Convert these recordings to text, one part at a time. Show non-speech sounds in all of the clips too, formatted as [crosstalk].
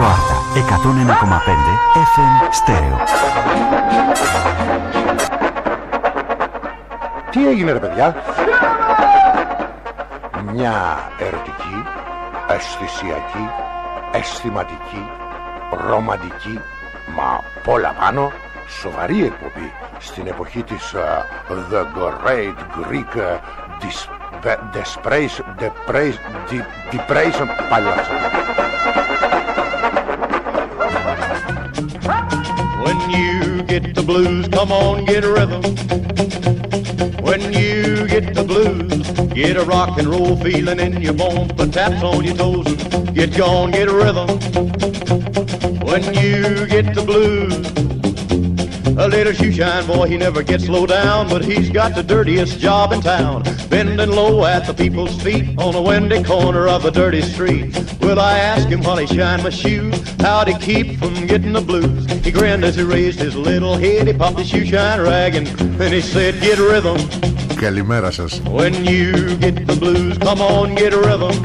Ράδιο Άρτα 101,5 FM στέρεο. Τι έγινε ρε παιδιά; Μια ερωτική Αισθησιακή Αισθηματική Ρομαντική Μα πολλά πάνω Σοβαρή εκπομπή Στην εποχή της uh, The Great Greek uh, dis, Depression Depression Depression When you get the blues, come on, get a rhythm. When you get the blues, get a rock and roll feeling in your bones, put taps on your toes, and get gone, get a rhythm. When you get the blues, a little shoe shine boy, he never gets low down, but he's got the dirtiest job in town. Bending low at the people's feet on a windy corner of a dirty street. Will I ask him while he shine my shoes how to keep from getting the blues? He grinned as he raised his little head, he popped his shoe shine rag and then he said, Get rhythm. Καλημέρα σας When you get the blues, come on, get a rhythm.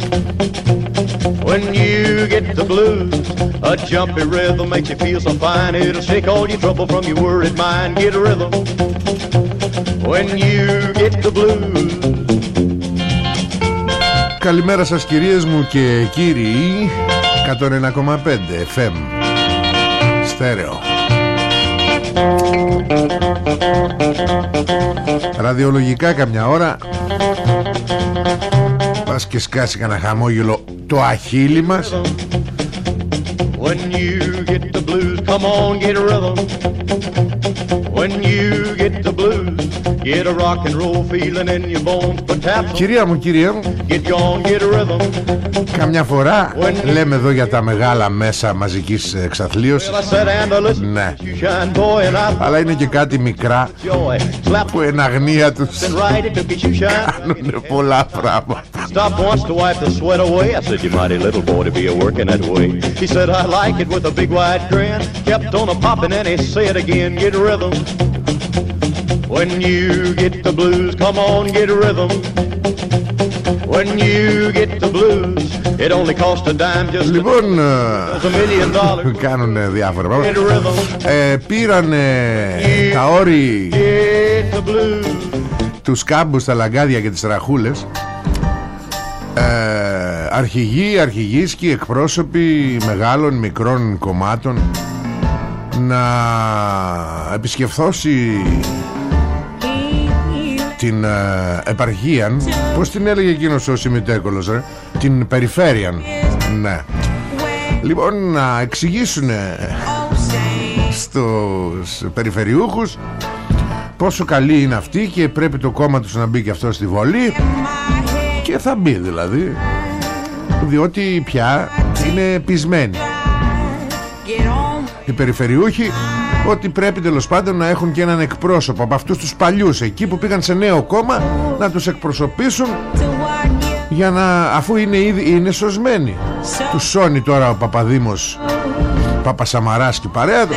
When you get the blues, a jumpy rhythm makes you feel so fine. It'll shake all your trouble from your worried mind. Get a rhythm. When you get the blues. Καλημέρα σας κυρίες μου και κύριοι. 101,5 FM Στέρεο. Ραδιολογικά καμιά ώρα. Πας και σκάσει κανένα χαμόγελο το αχίλι μας. When you get the blues, come on, get a rhythm. When you get the blues, Κυρία μου, κυρία μου. Καμιά φορά λέμε εδώ για τα μεγάλα μέσα μαζικής εξαθλίωσης. Ναι. [laughs] Αλλά είναι και κάτι μικρά Που εν αγνία τους Κάνουνε πολλά πράγματα. When you get the blues, come on, get a rhythm. When you get the blues, it only cost a dime just Λοιπόν, [laughs] a million dollars. κάνουν διάφορα Get πράγματα a rhythm. ε, Πήραν τα όρη Get the blues. τους κάμπους, τα λαγκάδια και τις ραχούλες ε, Αρχηγοί, αρχηγίσκοι, εκπρόσωποι μεγάλων, μικρών κομμάτων Να επισκεφθώσει την ε, επαρχία Πώς την έλεγε εκείνος ο Σιμιτέκολος ρε Την περιφέρεια Ναι. Λοιπόν να εξηγήσουν στους περιφερειούχους πόσο καλή είναι αυτή και πρέπει το κόμμα τους να μπει και αυτό στη βολή. Και θα μπει δηλαδή. Διότι πια είναι πεισμένοι. Οι περιφερειούχοι ότι πρέπει τέλος πάντων να έχουν και έναν εκπρόσωπο από αυτούς τους παλιούς εκεί που πήγαν σε νέο κόμμα να τους εκπροσωπήσουν για να αφού είναι ήδη είναι σωσμένοι. Τους σώνει τώρα ο Παπαδήμος Παπασαμαράς και η παρέα του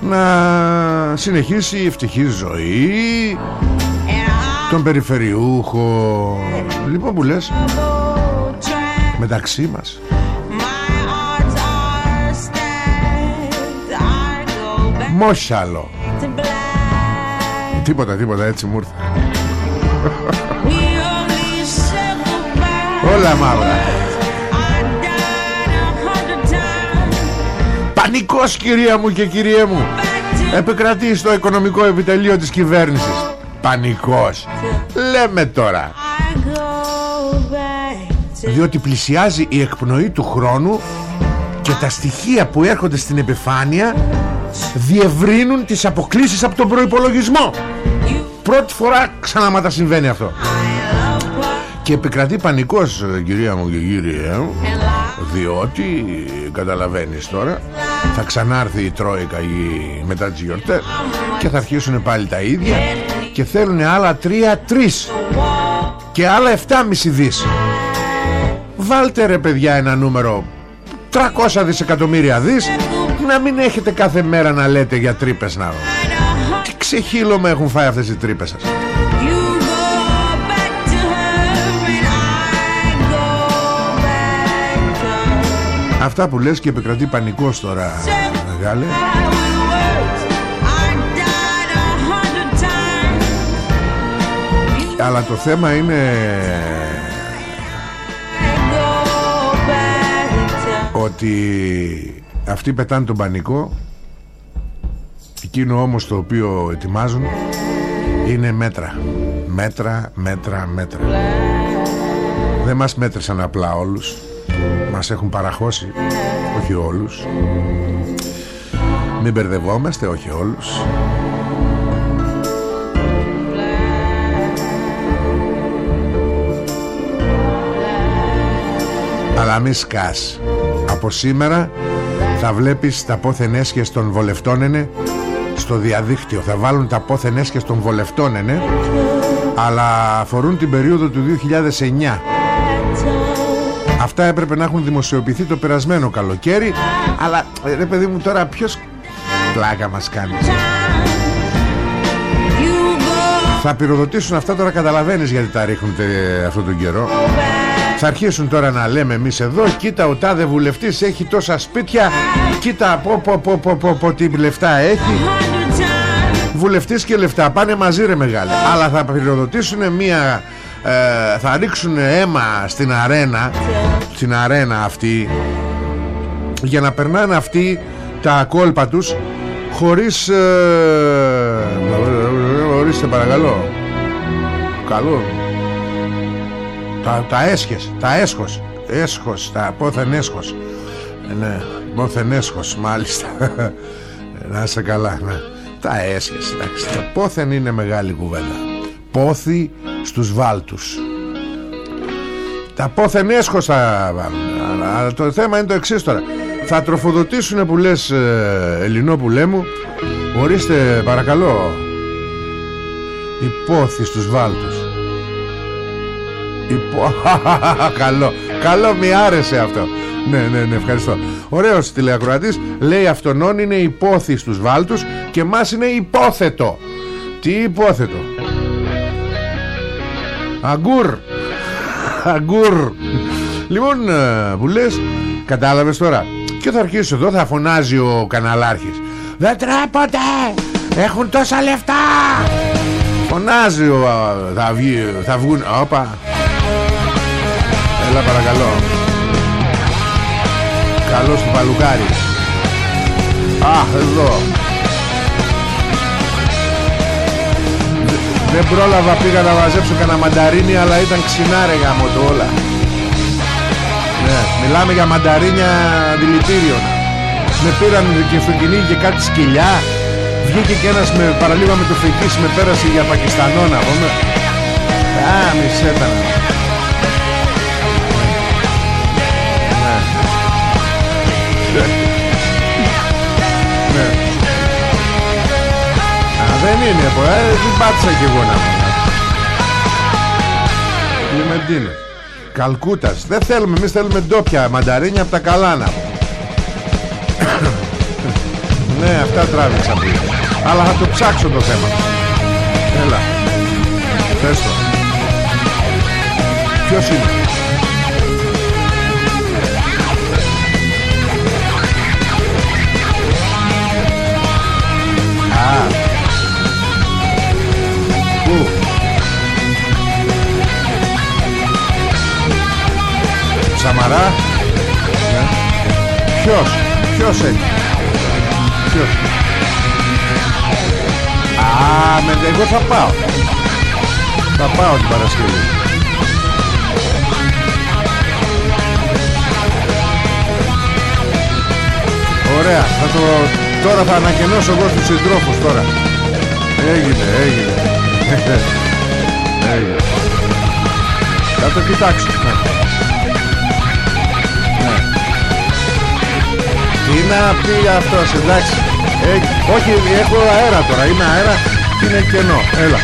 να συνεχίσει η ευτυχή ζωή τον περιφερειούχο λοιπόν που λες μεταξύ μας Μόσχαλο Τίποτα τίποτα έτσι μου ήρθε. Όλα μαύρα. Πανικός κυρία μου και κυρία μου. Επικρατεί στο οικονομικό επιτελείο της κυβέρνησης. Πανικός. Λέμε τώρα. Διότι πλησιάζει η εκπνοή του χρόνου Και τα στοιχεία που έρχονται στην επιφάνεια Διευρύνουν τις αποκλίσεις από τον προϋπολογισμό. Πρώτη φορά ξανάματα συμβαίνει αυτό. Και επικρατεί πανικός κυρία μου και κύριε μου διότι καταλαβαίνεις τώρα θα ξανάρθει η Τρόικα η, μετά τις γιορτές και θα αρχίσουν πάλι τα ίδια και θέλουν άλλα 3-3 και άλλα 7,5 δις. Βάλτε ρε παιδιά ένα νούμερο 300 δισεκατομμύρια δις να μην έχετε κάθε μέρα να λέτε για τρύπες να τι ξεχύλωμα έχουν φάει αυτές οι τρύπες σας. Αυτά που λες και επικρατεί πανικός τώρα Μεγάλε. Αλλά το θέμα είναι Ότι αυτοί πετάνε τον πανικό. Εκείνο όμως το οποίο ετοιμάζουν Είναι μέτρα. Μέτρα, μέτρα, μέτρα. Δεν μας μέτρησαν απλά όλους. Μας έχουν παραχώσει Όχι όλους. Μην μπερδευόμαστε, όχι όλους. Αλλά μη σκάς. Από σήμερα θα βλέπεις τα πόθεν έσχες των βολευτών στο διαδίκτυο θα βάλουν τα πόθεν έσχες των βολευτών αλλά αφορούν την περίοδο του 2009 Αυτά έπρεπε να έχουν δημοσιοποιηθεί το περασμένο καλοκαίρι Αλλά ρε παιδί μου τώρα ποιος πλάκα μας κάνει. Θα πυροδοτήσουν αυτά τώρα καταλαβαίνεις γιατί τα ρίχνουν αυτόν τον καιρό θα αρχίσουν τώρα να λέμε εμείς εδώ Κοίτα ο τάδε βουλευτής έχει τόσα σπίτια Κοίτα πω πω πω πω πω, πω τι λεφτά έχει. Βουλευτής και λεφτά Πάνε μαζί ρε μεγάλε. Αλλά θα πυροδοτήσουν μια ε, Θα ρίξουν αίμα στην αρένα Στην αρένα αυτή Για να περνάνε αυτοί Τα κόλπα τους Χωρίς ε, Ορίστε παρακαλώ. Καλό τα, τα έσχες, τα έσχος Έσχος, τα πόθεν έσχος. Ναι, πόθεν έσχος μάλιστα. Να είσαι καλά ναι. Τα έσχες, εντάξει Τα πόθεν είναι μεγάλη κουβέντα. Πόθη στους βάλτους. Τα πόθεν έσχος θα βάλουν. Αλλά το θέμα είναι το εξής τώρα. Θα τροφοδοτήσουν που λες ε, Ελληνόπουλέ μου Ορίστε παρακαλώ Οι πόθη στους βάλτους Υπο... [laughs] καλό, καλό μη άρεσε αυτό. Ναι, ναι, ναι, ευχαριστώ. Ωραίος τηλεακροατής. Λέει αυτονών είναι υπόθης στους βάλτους Και μας είναι υπόθετο. Τι υπόθετο; Αγκούρ. [laughs] Αγκούρ. Λοιπόν ε, που λες Κατάλαβες τώρα. Και θα αρχίσεις εδώ θα φωνάζει ο καναλάρχης. Δεν τρέπονται Έχουν τόσα λεφτά! Φωνάζει ο, θα, βγει, θα βγουν Όπα Έλα παρακαλώ. Καλώς του παλουκάρι Αχ εδώ. Δεν πρόλαβα πήγα να μαζέψω κανένα μανταρίνι Αλλά ήταν ξινάρε γάμο το όλα. Ναι μιλάμε για μανταρίνια δηλητήριων. Με πήραν και στο κυνήγι και κάτι σκυλιά. Βγήκε και ένας με παραλίγο με το φεκίσι Με πέρασε για Πακιστανό να πούμε. Α μισέτανα δεν είναι, ε, δεν πάτησα κι εγώ να Κλιμεντίνε Καλκούτας. Δεν θέλουμε, εμείς θέλουμε ντόπια μανταρίνια από τα καλά να [coughs] Ναι, αυτά τράβηξα πριν. Αλλά θα το ψάξω το θέμα. Έλα. Πες το. Ποιος είναι; Πού Σαμαρά ναι. Ποιος Ποιος έχει; Ποιος; Α, με εγώ θα πάω Θα πάω την Παρασκευή Ωραία, θα το... τώρα θα ανακοινώσω εγώ στους συντρόφους τώρα. Έγινε, έγινε. [laughs] έγινε. Θα το κοιτάξω. Να πει αυτός, εντάξει. Ε, όχι, έχω αέρα τώρα. Είναι αέρα και είναι κενό. Έλα.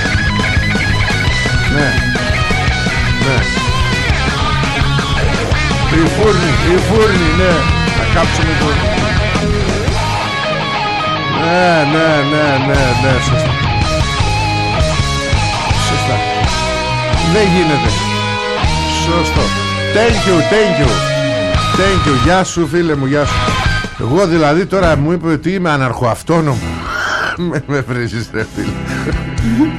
Ναι. Ναι. Η φούρνη, η φούρνη, ναι. Θα κάψουμε το... Ναι, ναι, ναι, ναι, ναι, σωστά. Σωστά. Δεν γίνεται. Σωστό. Thank you, thank you. Thank you. Γεια σου φίλε μου, γεια σου. Εγώ δηλαδή τώρα μου είπε ότι είμαι αναρχοαυτόνομο. με, με βρίζεις ρε φίλε.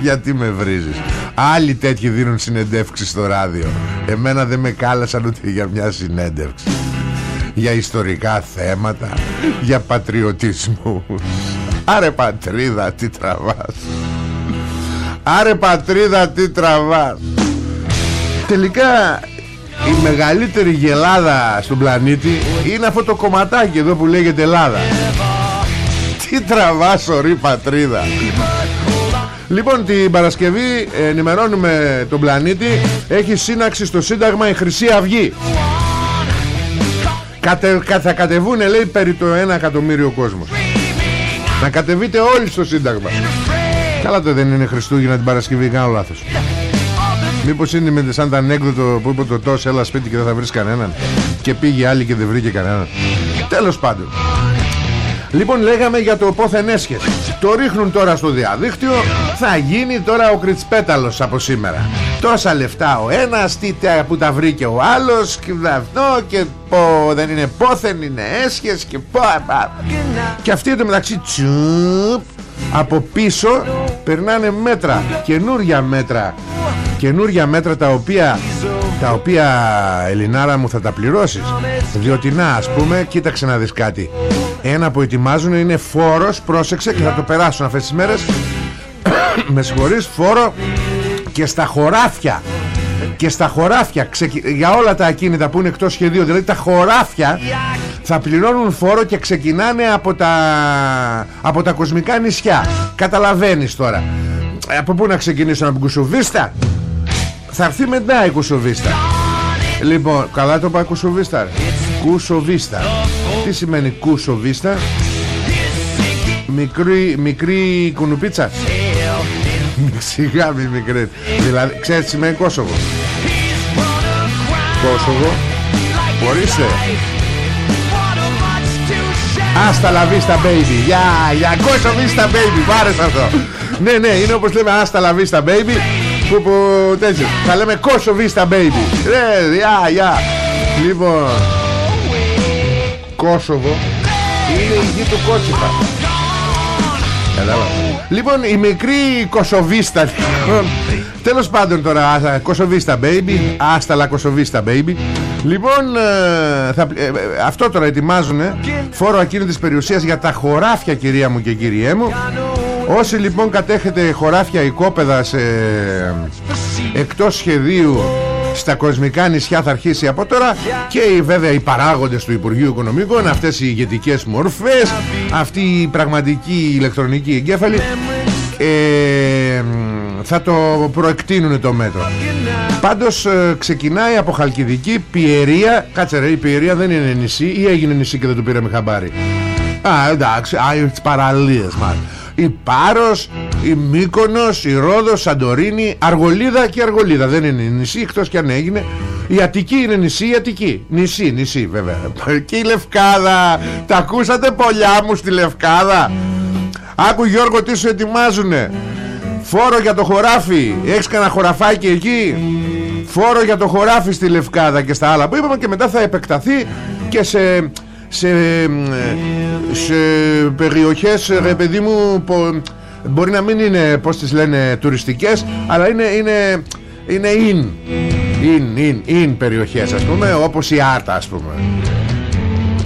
Γιατί με βρίζεις; Άλλοι τέτοιοι δίνουν συνεντεύξεις στο ράδιο. Εμένα δεν με κάλεσαν ούτε για μια συνέντευξη. Για ιστορικά θέματα. Για πατριωτισμούς. Άρε πατρίδα τι τραβάς. Άρε πατρίδα τι τραβάς. Τελικά η μεγαλύτερη γελάδα στον πλανήτη είναι αυτό το κομματάκι εδώ που λέγεται Ελλάδα. Τι τραβάς ορή πατρίδα. Λοιπόν την Παρασκευή ενημερώνουμε τον πλανήτη. Έχει σύναξη στο Σύνταγμα η Χρυσή Αυγή. Κατε, Θα κατεβούν λέει περί το 1 εκατομμύριο κόσμος. Να κατεβείτε όλοι στο Σύνταγμα. Καλά το δεν είναι Χριστούγεννα την Παρασκευή Κάνω λάθος Μήπως είναι με σαν τα ανέκδοτο που είπε το τόσο Έλα σπίτι και δεν θα βρεις κανέναν Και πήγε άλλη και δεν βρήκε κανέναν. Τέλος πάντων. Λοιπόν λέγαμε για το πόθεν έσχες Το ρίχνουν τώρα στο διαδίκτυο. Θα γίνει τώρα ο Κριτσπέταλος από σήμερα. Τόσα λεφτά ο ένας Τι που τα βρήκε ο άλλος Και αυτό και πω, δεν είναι πόθεν Είναι έσχες και πω Και αυτοί μεταξύ τσουπ από πίσω περνάνε μέτρα καινούρια μέτρα. Καινούρια μέτρα τα οποία τα οποία Ελληνάρα μου θα τα πληρώσεις. Διότι να ας πούμε κοίταξε να δεις κάτι. Ένα που ετοιμάζουν είναι φόρος πρόσεξε και θα το περάσουν αυτές τις μέρες. [coughs] Με συγχωρείς φόρο και στα χωράφια. Και στα χωράφια. Για όλα τα ακίνητα που είναι εκτός σχεδίου. Δηλαδή τα χωράφια θα πληρώνουν φόρο και ξεκινάνε από τα, από τα κοσμικά νησιά. Καταλαβαίνεις τώρα. Από πού να ξεκινήσω από την Κουσουβίστα; Θα έρθει μετά η Κουσουβίστα. Λοιπόν καλά το είπα Κουσουβίστα Κουσοβίστα Τι σημαίνει Κουσοβίστα Μικρή, μικρή κουνουπίτσα. Σιγά μη μικρή. Δηλαδή ξέρεις τι σημαίνει Κόσοβο; Κόσοβο. Μπορείστε Άστα λαβίστα baby. Γεια, για Κόσοβίστα baby. Μ' άρεσε αυτό Ναι, ναι, είναι όπως λέμε Άστα λαβίστα baby. Που, που τέτοιο Θα λέμε Κόσοβίστα baby. Ναι, γεια, γεια Λοιπόν Κόσοβο Είναι η γη του Κότσιπα Λοιπόν η μικρή Κοσοβίστα λοιπόν, Τέλος πάντων τώρα Κοσοβίστα baby. Άσταλα Κοσοβίστα baby Λοιπόν ε, θα, ε, ε, Αυτό τώρα ετοιμάζουν Φόρο ακίνητης περιουσίας για τα χωράφια Κυρία μου και κυριέ μου. Όσοι λοιπόν κατέχετε χωράφια οικόπεδα σε, Εκτός σχεδίου στα κοσμικά νησιά θα αρχίσει από τώρα. Και βέβαια οι παράγοντες του Υπουργείου Οικονομικών αυτές οι ηγετικές μορφές αυτή η πραγματική ηλεκτρονική εγκέφαλη ε, θα το προεκτείνουν το μέτρο πάντως ε, ξεκινάει από Χαλκιδική Πιερία κάτσε ρε η Πιερία δεν είναι νησί ή έγινε νησί και δεν το πήραμε χαμπάρι; Α εντάξει α, τις παραλίες μάλλον η Πάρος, η Μύκονος, η Ρόδος, Σαντορίνη, Αργολίδα και Αργολίδα. Δεν είναι νησί εκτός και αν έγινε. Η Αττική είναι νησί, η Αττική. Νησί, νησί βέβαια. [laughs] Και η Λευκάδα. Τα ακούσατε πολλιά μου στη Λευκάδα. Άκου Γιώργο τι σου ετοιμάζουνε; Φόρο για το χωράφι. Έχεις κανένα χωραφάκι εκεί; Φόρο για το χωράφι στη Λευκάδα και στα άλλα που είπαμε και μετά θα επεκταθεί και σε σε, σε περιοχές ρε παιδί μου μπορεί να μην είναι πως τις λένε τουριστικές αλλά είναι είναι, είναι in, in, in, in περιοχές ας πούμε όπως η Άρτα ας πούμε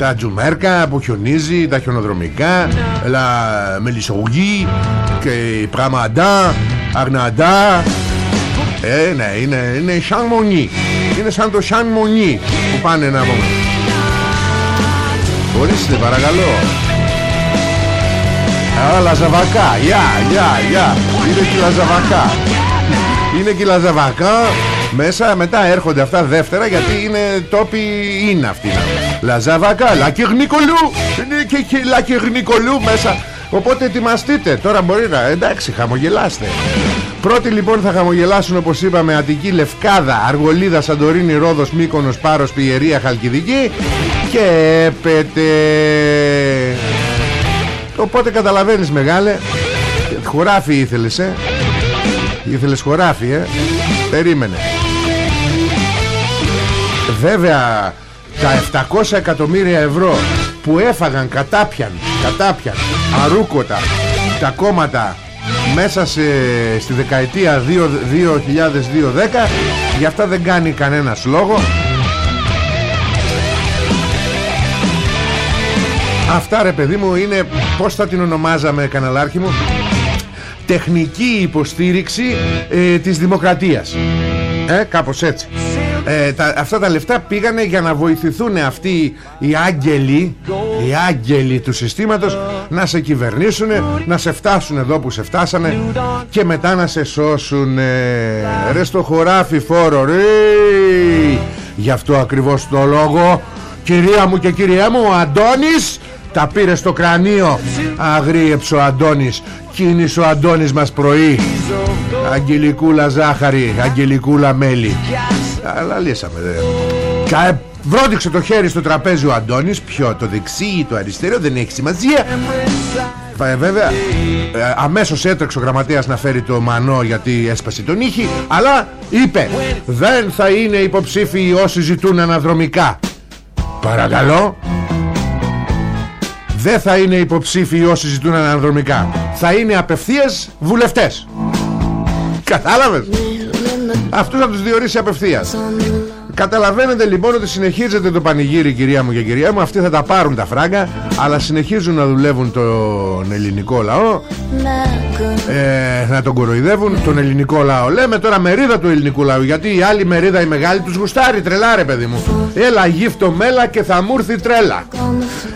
τα Τζουμέρκα που χιονίζει τα χιονοδρομικά la Μελισσογή και η Πραμαντά Αρναντά. Ε, ναι, είναι, είναι σαν μονή. Είναι σαν το σαν μονή που πάνε να πούμε Ορίστε παρακαλώ. Α, λαζαβακά. Γεια, γεια, γεια. Είναι και λαζαβακά. Είναι και λαζαβακά Μέσα μετά έρχονται αυτά δεύτερα Γιατί είναι τόποι είναι αυτοί. Λαζαβακά, λακυρνικολού Είναι και, και λακυρνικολού μέσα. Οπότε ετοιμαστείτε. Τώρα μπορεί να εντάξει χαμογελάστε. Πρώτοι λοιπόν θα χαμογελάσουν όπως είπαμε Αττική, Λευκάδα, Αργολίδα, Σαντορίνη, Ρόδος, Μύκονος, Πάρος, Πιερία, Χαλκιδική και έπεται. Οπότε καταλαβαίνεις μεγάλε Χωράφι ήθελες ε; Ήθελες χωράφι ε; Περίμενε Βέβαια τα 700 εκατομμύρια ευρώ που έφαγαν κατάπιαν, κατάπιαν αρούκοτα τα κόμματα μέσα σε, στη δεκαετία 2002-2010 γι' αυτά δεν κάνει κανένας λόγο. Αυτά ρε παιδί μου είναι Πώς θα την ονομάζαμε καναλάρχη μου; Τεχνική υποστήριξη ε, Της δημοκρατίας. Ε, Κάπως έτσι ε, τα, Αυτά τα λεφτά πήγανε για να βοηθηθούν Αυτοί οι άγγελοι Οι άγγελοι του συστήματος Να σε κυβερνήσουν Να σε φτάσουν εδώ που σε φτάσανε Και μετά να σε σώσουν Ρε στο χωράφι φόρο ρε! Γι' αυτό ακριβώς το λόγο Κυρία μου και κυρία μου Ο Αντώνης τα πήρε στο κρανίο. Αγρίεψε ο Αντώνης Κίνησε ο Αντώνης μας πρωί Αγγελικούλα ζάχαρη Αγγελικούλα μέλι Αλλά λύσαμε δε. Βρόντιξε το χέρι στο τραπέζι ο Αντώνης Ποιο το δεξί ή το αριστερό Δεν έχει σημασία. Ε, Βέβαια ε, Αμέσως έτρεξε ο γραμματέας να φέρει το μανό Γιατί έσπασε τον ήχη Αλλά είπε Δεν θα είναι υποψήφιοι όσοι ζητούν αναδρομικά Παρακαλώ. Δεν θα είναι υποψήφιοι όσοι ζητούν αναδρομικά. Θα είναι απευθείας βουλευτές κατάλαβες; Αυτούς θα τους διορίσει απευθείας. Καταλαβαίνετε λοιπόν ότι συνεχίζεται το πανηγύρι κυρία μου και κυρία μου. Αυτοί θα τα πάρουν τα φράγκα Αλλά συνεχίζουν να δουλεύουν τον ελληνικό λαό. Ε, Να τον κοροϊδεύουν τον ελληνικό λαό. Λέμε τώρα μερίδα του ελληνικού λαού Γιατί η άλλη μερίδα η μεγάλη τους γουστάρει Τρελάρε παιδί μου. Έλα γύφτο μέλα και θα μου έρθει τρέλα.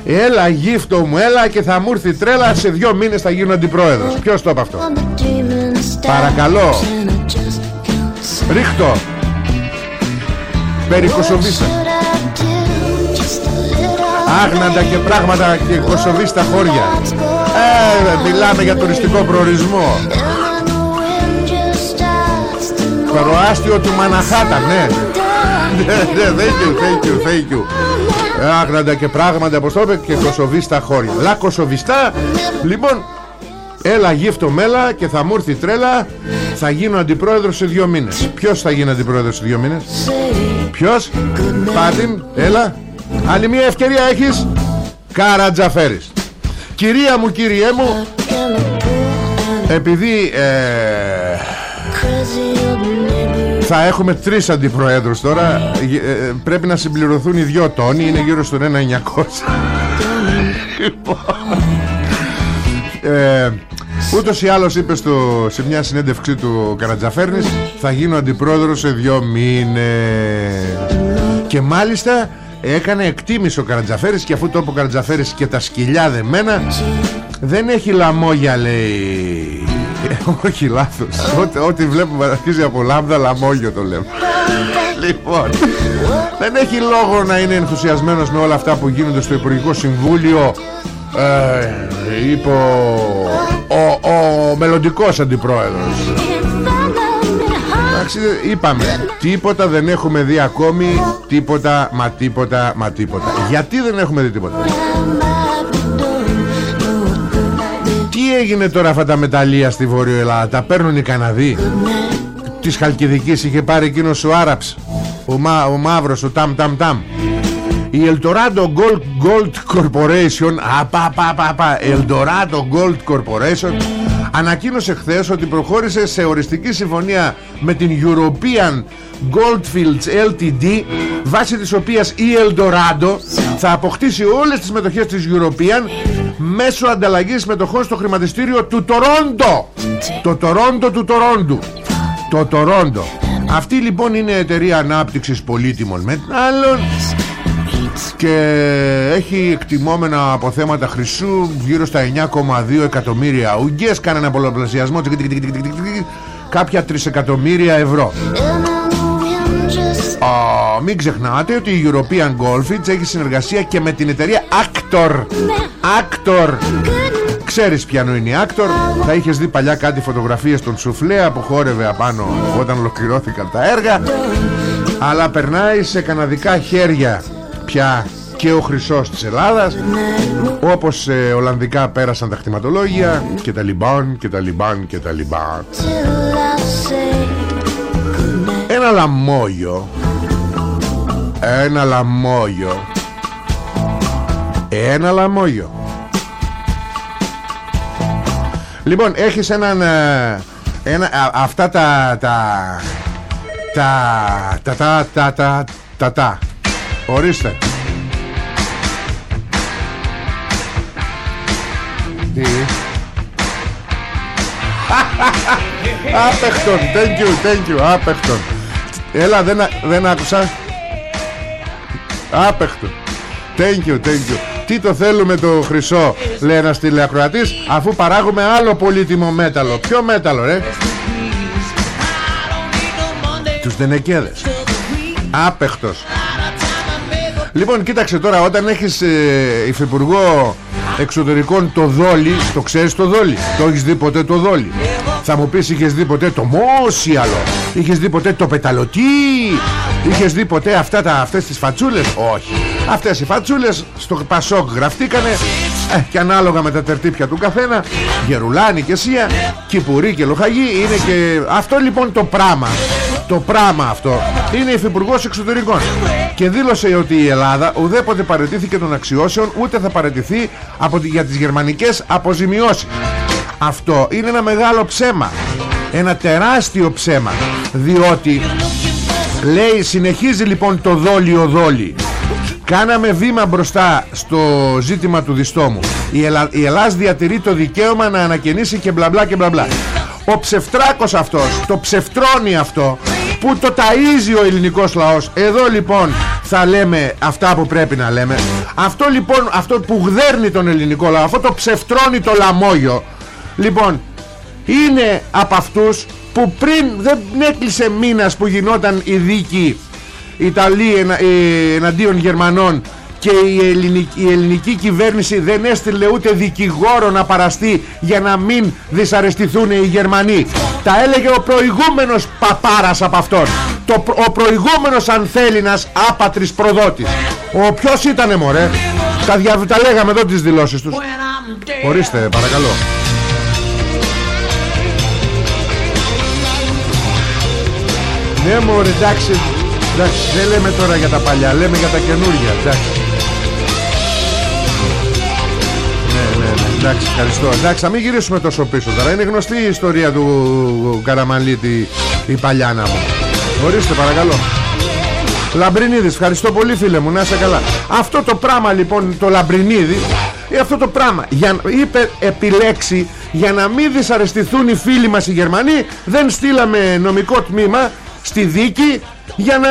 Έλα γύφτο μου έλα και θα μου έρθει τρέλα. Σε δυο μήνες θα γίνω αντιπρόεδρος. Ποιος το είπε αυτό; Παρακαλώ. Ρίχτω. Περί Κωσοβίστα. Άγναντα και πράγματα και Κωσοβίστα χώρια. Ε, Μιλάμε για τουριστικό προορισμό. Προάστιο του Μαναχάτα ναι. ναι ναι Thank you, thank you, thank you. Άγναντα και πράγματα πως το είπε και Κωσοβίστα χώρια. Λα Κωσοβιστά Λοιπόν Έλα γύφτο μέλα και θα μου έρθει τρέλα. Θα γίνω αντιπρόεδρος σε δύο μήνες. Ποιος θα γίνει αντιπρόεδρος σε δύο μήνες; Ποιος; Πάτιν Έλα. Άλλη μια ευκαιρία έχεις; Καρατζαφέρης. Κυρία μου κυριέ μου Επειδή ε, Θα έχουμε τρεις αντιπροέδρους τώρα ε, Πρέπει να συμπληρωθούν οι δυο τόνοι Είναι γύρω στον 1.900 Λοιπόν ε, Ούτως ή άλλως είπες στο, σε μια συνέντευξή του Καρατζαφέρνης Θα γίνω αντιπρόεδρος σε δυο μήνες Και μάλιστα έκανε εκτίμηση ο Καρατζαφέρης Και αφού το είπε ο Καρατζαφέρης και τα σκυλιά δεμένα Δεν έχει λαμόγια λέει. [laughs] Όχι λάθος. Ό,τι, ό,τι βλέπουμε αρχίζει από λάμδα λαμόγιο το λέμε. [laughs] Λοιπόν Δεν έχει λόγο να είναι ενθουσιασμένος με όλα αυτά που γίνονται στο Υπουργικό Συμβούλιο. Ε, είπε ο, ο, μελλοντικός αντιπρόεδρος. Εντάξει είπαμε Τίποτα δεν έχουμε δει ακόμη Τίποτα μα τίποτα μα τίποτα. Γιατί δεν έχουμε δει τίποτα; Τι έγινε τώρα αυτά τα μεταλλεία στη Βόρειο Ελλάδα Τα παίρνουν οι Καναδοί; Της Χαλκιδικής είχε πάρει εκείνος ο Άραψ Ο, μα, ο Μαύρος ο Ταμ Ταμ Ταμ η Eldorado Gold, Gold Corporation απα, πα, πα, Eldorado Gold Corporation ανακοίνωσε χθες ότι προχώρησε σε οριστική συμφωνία με την European Goldfields Ltd βάσει της οποίας η Eldorado θα αποκτήσει όλες τις μετοχές της European μέσω ανταλλαγής μετοχών στο χρηματιστήριο του Τορόντο το Τορόντο του Τορόντου το Τορόντο αυτή λοιπόν είναι εταιρεία ανάπτυξης πολύτιμων μετάλλων και έχει εκτιμόμενα αποθέματα χρυσού γύρω στα 9,2 εκατομμύρια. Ουγγές κάνανε πολλαπλασιασμό κάποια τρισεκατομμύρια ευρώ. Α, μην ξεχνάτε ότι η European Golfits έχει συνεργασία και με την εταιρεία Actor. Actor. Ξέρεις ποιανού είναι η Actor; Θα είχες δει παλιά κάτι φωτογραφίες των Σουφλέα που χόρευε απάνω όταν ολοκληρώθηκαν τα έργα Αλλά περνάει σε καναδικά χέρια πια και ο χρυσός της Ελλάδας όπως ε, Ολλανδικά πέρασαν τα χτιματολόγια και τα λιμπάν και τα λιμπάν και τα λιμπάν. Ένα λαμόγιο Ένα λαμόγιο Ένα λαμόγιο. Λοιπόν έχεις έναν ε, ένα, α, Αυτά τα Τα Τα Τα Τα Τα Τα Τα Τα Ορίστε. Τι; Άπεχτον. Thank you thank you. Άπεχτον. Έλα δεν, α- δεν άκουσα. Άπεχτον. Thank you thank you. Τι το θέλουμε το χρυσό Λέει ένας τηλεακροατής Αφού παράγουμε άλλο πολύτιμο μέταλλο. Ποιο μέταλλο ρε; Τους δενεκέδες. Άπεχτος Λοιπόν κοίταξε τώρα Όταν έχεις ε, υφυπουργό Εξωτερικών το δόλι Το ξέρεις το δόλι. Το έχεις δει ποτέ το δόλι. Θα μου πεις είχες δει ποτέ το μόσιαλο Είχες δει ποτέ το πεταλωτή Είχες δει ποτέ αυτά τα, αυτές τις φατσούλες; Όχι. Αυτές οι φατσούλες στο Πασόκ γραφτήκανε ε, Και ανάλογα με τα τερτύπια του καθένα Γερουλάνη και Σία Κυπουρί και Λοχαγή Είναι και αυτό λοιπόν το πράγμα Το πράγμα αυτό Είναι υφυπουργός εξωτερικών Και δήλωσε ότι η Ελλάδα ουδέποτε παραιτήθηκε των αξιώσεων Ούτε θα παραιτηθεί από, τη- για τις γερμανικές αποζημιώσεις. Αυτό είναι ένα μεγάλο ψέμα Ένα τεράστιο ψέμα Διότι Λέει συνεχίζει λοιπόν το δόλιο δόλι. Κάναμε βήμα μπροστά στο ζήτημα του διστόμου. Η, Ελλά, η Ελλάς διατηρεί το δικαίωμα να ανακαινήσει και μπλα μπλα και μπλα μπλα. Ο ψευτράκος αυτός Το ψευτρώνει αυτό Που το ταΐζει ο ελληνικός λαός. Εδώ λοιπόν θα λέμε αυτά που πρέπει να λέμε. Αυτό λοιπόν Αυτό που γδέρνει τον ελληνικό λαό Αυτό το ψευτρώνει το λαμόγιο Λοιπόν είναι από αυτούς που πριν δεν έκλεισε μήνας που γινόταν η δίκη Ιταλοί ενα, ε, εναντίον Γερμανών και η ελληνική, η ελληνική κυβέρνηση δεν έστειλε ούτε δικηγόρο να παραστεί για να μην δυσαρεστηθούν οι Γερμανοί. Τα έλεγε ο προηγούμενος παπάρας από αυτόν. Το, προ- ο προηγούμενος ανθέλινας άπατρης προδότης. Ο ποιος ήτανε μωρέ; Τα, δια, τα λέγαμε εδώ τις δηλώσεις τους. Ορίστε παρακαλώ. Ναι μωρέ εντάξει Εντάξει δεν λέμε τώρα για τα παλιά Λέμε για τα καινούργια Εντάξει Εντάξει ευχαριστώ. Εντάξει θα μην γυρίσουμε τόσο πίσω τώρα. Είναι γνωστή η ιστορία του Καραμαλίτη Η παλιάνα μου. Ορίστε παρακαλώ. Λαμπρινίδης ευχαριστώ πολύ φίλε μου. Να είσαι καλά. Αυτό το πράγμα λοιπόν το Λαμπρινίδη ε, Αυτό το πράγμα για, Είπε επιλέξει για να μην δυσαρεστηθούν οι φίλοι μας οι Γερμανοί Δεν στείλαμε νομικό τμήμα Στη δίκη για να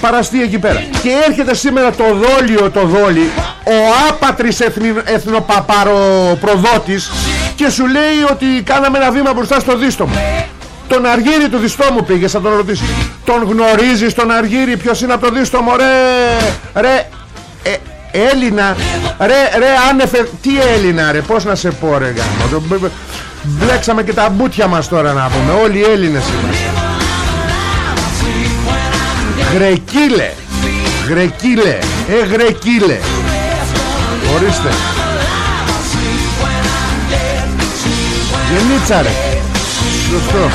παραστεί εκεί πέρα. Και έρχεται σήμερα το δόλιο το δόλι ο άπατρης εθνι, εθνοπαπαροπροδότης και σου λέει ότι κάναμε ένα βήμα μπροστά στο δίστομο. Τον Αργύρι του Διστόμου πήγες θα τον ρωτήσεις. Τον γνωρίζεις τον Αργύρι ποιος είναι από το Δίστομο ρε ρε ε, Έλληνα ρε ρε άνεφε τι Έλληνα ρε πως να σε πω ρε γάμο. Το μπ- μπ- μπλέξαμε και τα μπουτια μας τώρα να πούμε όλοι οι Έλληνες είμαστε. Γρεκίλε Γρεκίλε Ε γρεκίλε Ορίστε. Γενίτσα ρε. Σωστό.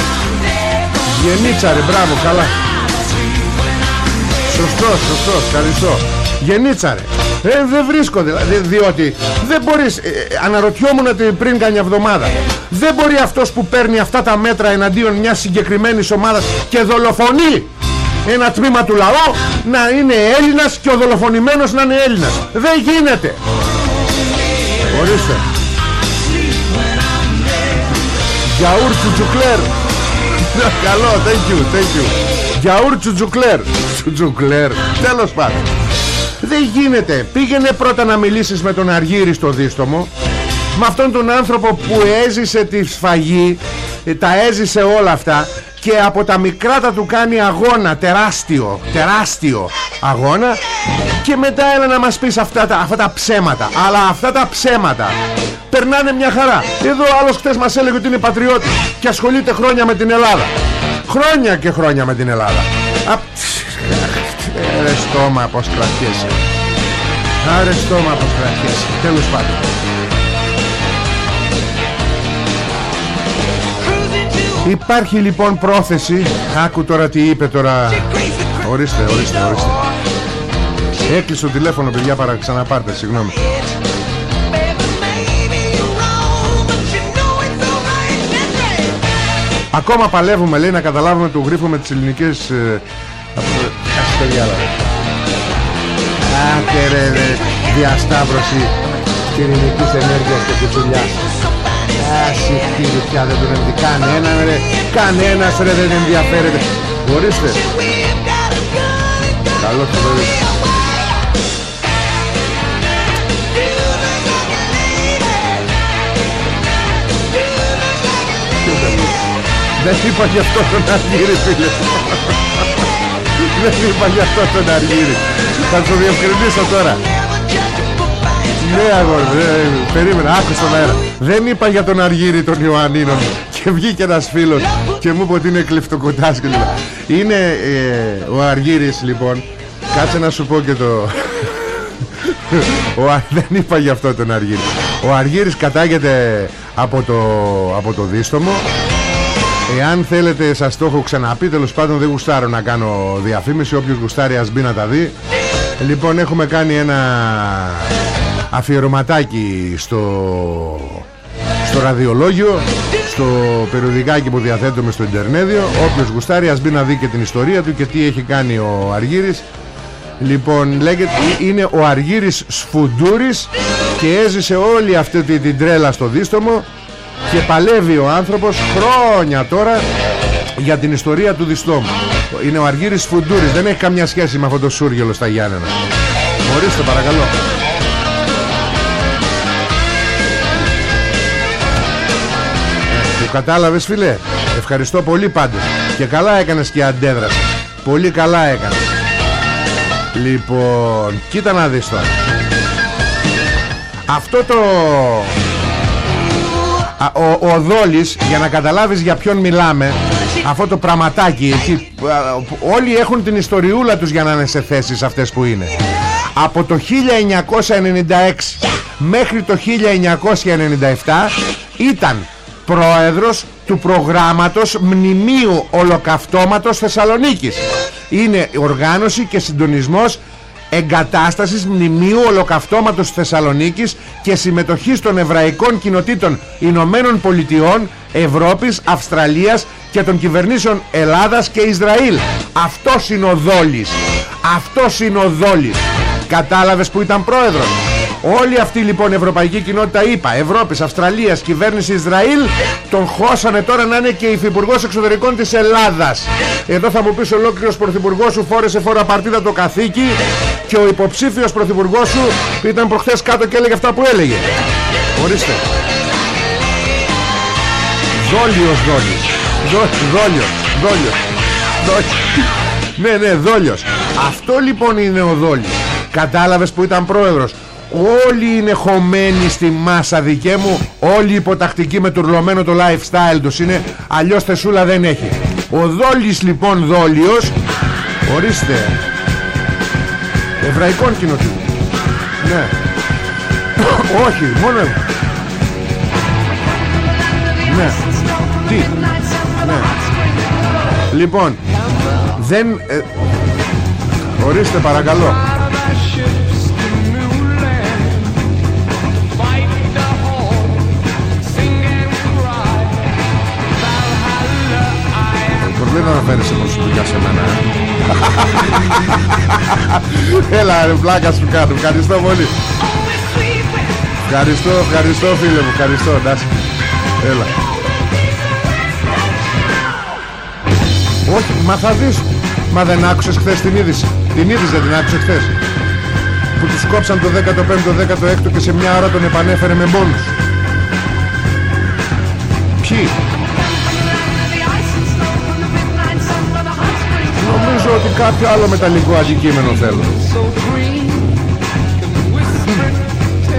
Γενίτσα ρε. Μπράβο καλά. Σωστό σωστό. Ευχαριστώ. Γενίτσα ρε. Ε, δεν βρίσκω δηλαδή, διότι δεν μπορείς ε, ε, αναρωτιόμουν ότι πριν κάνει εβδομάδα. Δεν μπορεί αυτός που παίρνει αυτά τα μέτρα εναντίον μιας συγκεκριμένης ομάδας και δολοφονεί ένα τμήμα του λαού να είναι Έλληνας και ο δολοφονημένος να είναι Έλληνας. Δεν γίνεται ορίστε. Γιαούρ τσουτσουκλέρ [laughs] Καλό, thank you, thank you. Γιαούρ τσουτσουκλέρ Τσουτσουκλέρ, τέλος πάντων. Δεν γίνεται. Πήγαινε πρώτα να μιλήσεις με τον Αργύρι στο δίστομο Με αυτόν τον άνθρωπο που έζησε τη σφαγή ε, Τα έζησε όλα αυτά Και από τα μικρά τα του κάνει αγώνα Τεράστιο, τεράστιο αγώνα. Και μετά έλα να μας πεις αυτά τα, αυτά τα ψέματα. Αλλά αυτά τα ψέματα περνάνε μια χαρά. Εδώ ο άλλος χτες μας έλεγε ότι είναι πατριώτης Και ασχολείται χρόνια με την Ελλάδα. Χρόνια και χρόνια με την Ελλάδα. Α, ε, Ρε στόμα πως κρατιέσαι. Άρε στόμα πως κρατιέσαι. Τέλος πάντων Υπάρχει λοιπόν πρόθεση Άκου τώρα τι είπε τώρα Ορίστε, ορίστε, ορίστε. Έκλεισε το τηλέφωνο, παιδιά, παρά ξαναπάρτε, συγγνώμη. Ακόμα παλεύουμε, λέει, να καταλάβουμε το γρίφο με τις ελληνικές... Ε, Κάτσε το διάλογο. Άτε ρε, ρε, διασταύρωση πυρηνικής ενέργειας και κουτσουλιά. Άση φίλοι πια δεν τον ενδιαφέρει. Κανένα ρε, κανένας ρε δεν ενδιαφέρεται. Μπορείστε. Καλό το παιδί. Δεν είπα γι' αυτό τον Αργύρι φίλε Δεν είπα γι' αυτό τον Αργύρι Θα το διευκρινίσω τώρα Ναι αγόρι Περίμενα άκουσα τον αέρα. Δεν είπα για τον Αργύρι των Ιωαννίνων Και βγήκε ένας φίλος Και μου είπε ότι είναι κλειφτοκοτάς και Είναι ε, ο Αργύρης λοιπόν Κάτσε να σου πω και το ο, Δεν είπα γι' αυτό τον Αργύρι Ο Αργύρης κατάγεται από το, από το δίστομο. Εάν θέλετε σας το έχω ξαναπεί Τέλος πάντων δεν γουστάρω να κάνω διαφήμιση. Όποιος γουστάρει ας μπει να τα δει. Λοιπόν έχουμε κάνει ένα αφιερωματάκι στο, στο ραδιολόγιο Στο περιοδικάκι που διαθέτουμε στο Ιντερνέδιο. Όποιος γουστάρει ας μπει να δει και την ιστορία του Και τι έχει κάνει ο Αργύρης. Λοιπόν λέγεται είναι ο Αργύρης Σφουντούρης Και έζησε όλη αυτή την τρέλα στο δίστομο και παλεύει ο άνθρωπος χρόνια τώρα για την ιστορία του διστόμου. Είναι ο Αργύρης Φουντούρης δεν έχει καμιά σχέση με αυτό το σούργελο στα Γιάννενα. Ορίστε παρακαλώ Το κατάλαβες φίλε; Ευχαριστώ πολύ πάντως. Και καλά έκανες και αντέδρασε Πολύ καλά έκανες. Λοιπόν Κοίτα να δεις τώρα. Αυτό το ο, ο Δόλης για να καταλάβεις για ποιον μιλάμε αυτό το πραγματάκι εκεί, όλοι έχουν την ιστοριούλα τους για να είναι σε θέσεις αυτές που είναι. Από το 1996 μέχρι το 1997 ήταν πρόεδρος του προγράμματος Μνημείου Ολοκαυτώματος Θεσσαλονίκης είναι οργάνωση και συντονισμός εγκατάστασης μνημείου ολοκαυτώματος Θεσσαλονίκης και συμμετοχής των εβραϊκών κοινοτήτων Ηνωμένων Πολιτειών, Ευρώπης, Αυστραλίας και των κυβερνήσεων Ελλάδας και Ισραήλ. Αυτός είναι ο Δόλης. Αυτός είναι ο Δόλης. Κατάλαβες που ήταν πρόεδρος; Όλη αυτή λοιπόν η ευρωπαϊκή κοινότητα είπα Ευρώπης, Αυστραλίας, κυβέρνηση Ισραήλ τον χώσανε τώρα να είναι και υφυπουργός εξωτερικών της Ελλάδας. Εδώ θα μου πεις ολόκληρος πρωθυπουργός σου φόρεσε φορά παρτίδα το καθήκη και ο υποψήφιος πρωθυπουργός σου ήταν προχθές κάτω και έλεγε αυτά που έλεγε. Ορίστε. Δόλιος Δόλιος. Δόλιος Δόλιος. [laughs] Ναι ναι Δόλιος. Αυτό λοιπόν είναι ο Δόλιος. Κατάλαβες που ήταν πρόεδρος Όλοι είναι χωμένοι στη μάσα δικέ μου. Όλοι υποτακτικοί με τουρλωμένο το lifestyle τους είναι. Αλλιώς θεσούλα δεν έχει. Ο Δόλης λοιπόν Δόλιος Ορίστε Εβραϊκών κοινοτήτων. Ναι. [coughs] Όχι μόνο Ναι. Τι; Ναι. Λοιπόν Δεν ε, Ορίστε παρακαλώ αναφέρεσαι προσωπικά σε μένα ε; [laughs] Έλα ρε πλάκα σου κάτω. Ευχαριστώ πολύ. Ευχαριστώ, ευχαριστώ φίλε μου. Ευχαριστώ, εντάξει Έλα. Όχι, μα θα δεις. Μα δεν άκουσες χθες την είδηση. Την είδηση δεν την άκουσες χθες. Που τους κόψαν το 15ο, 16ο Και σε μια ώρα τον επανέφερε με μπόνους. Ποιοι; Κάποιο άλλο μεταλλικό αντικείμενο θέλω.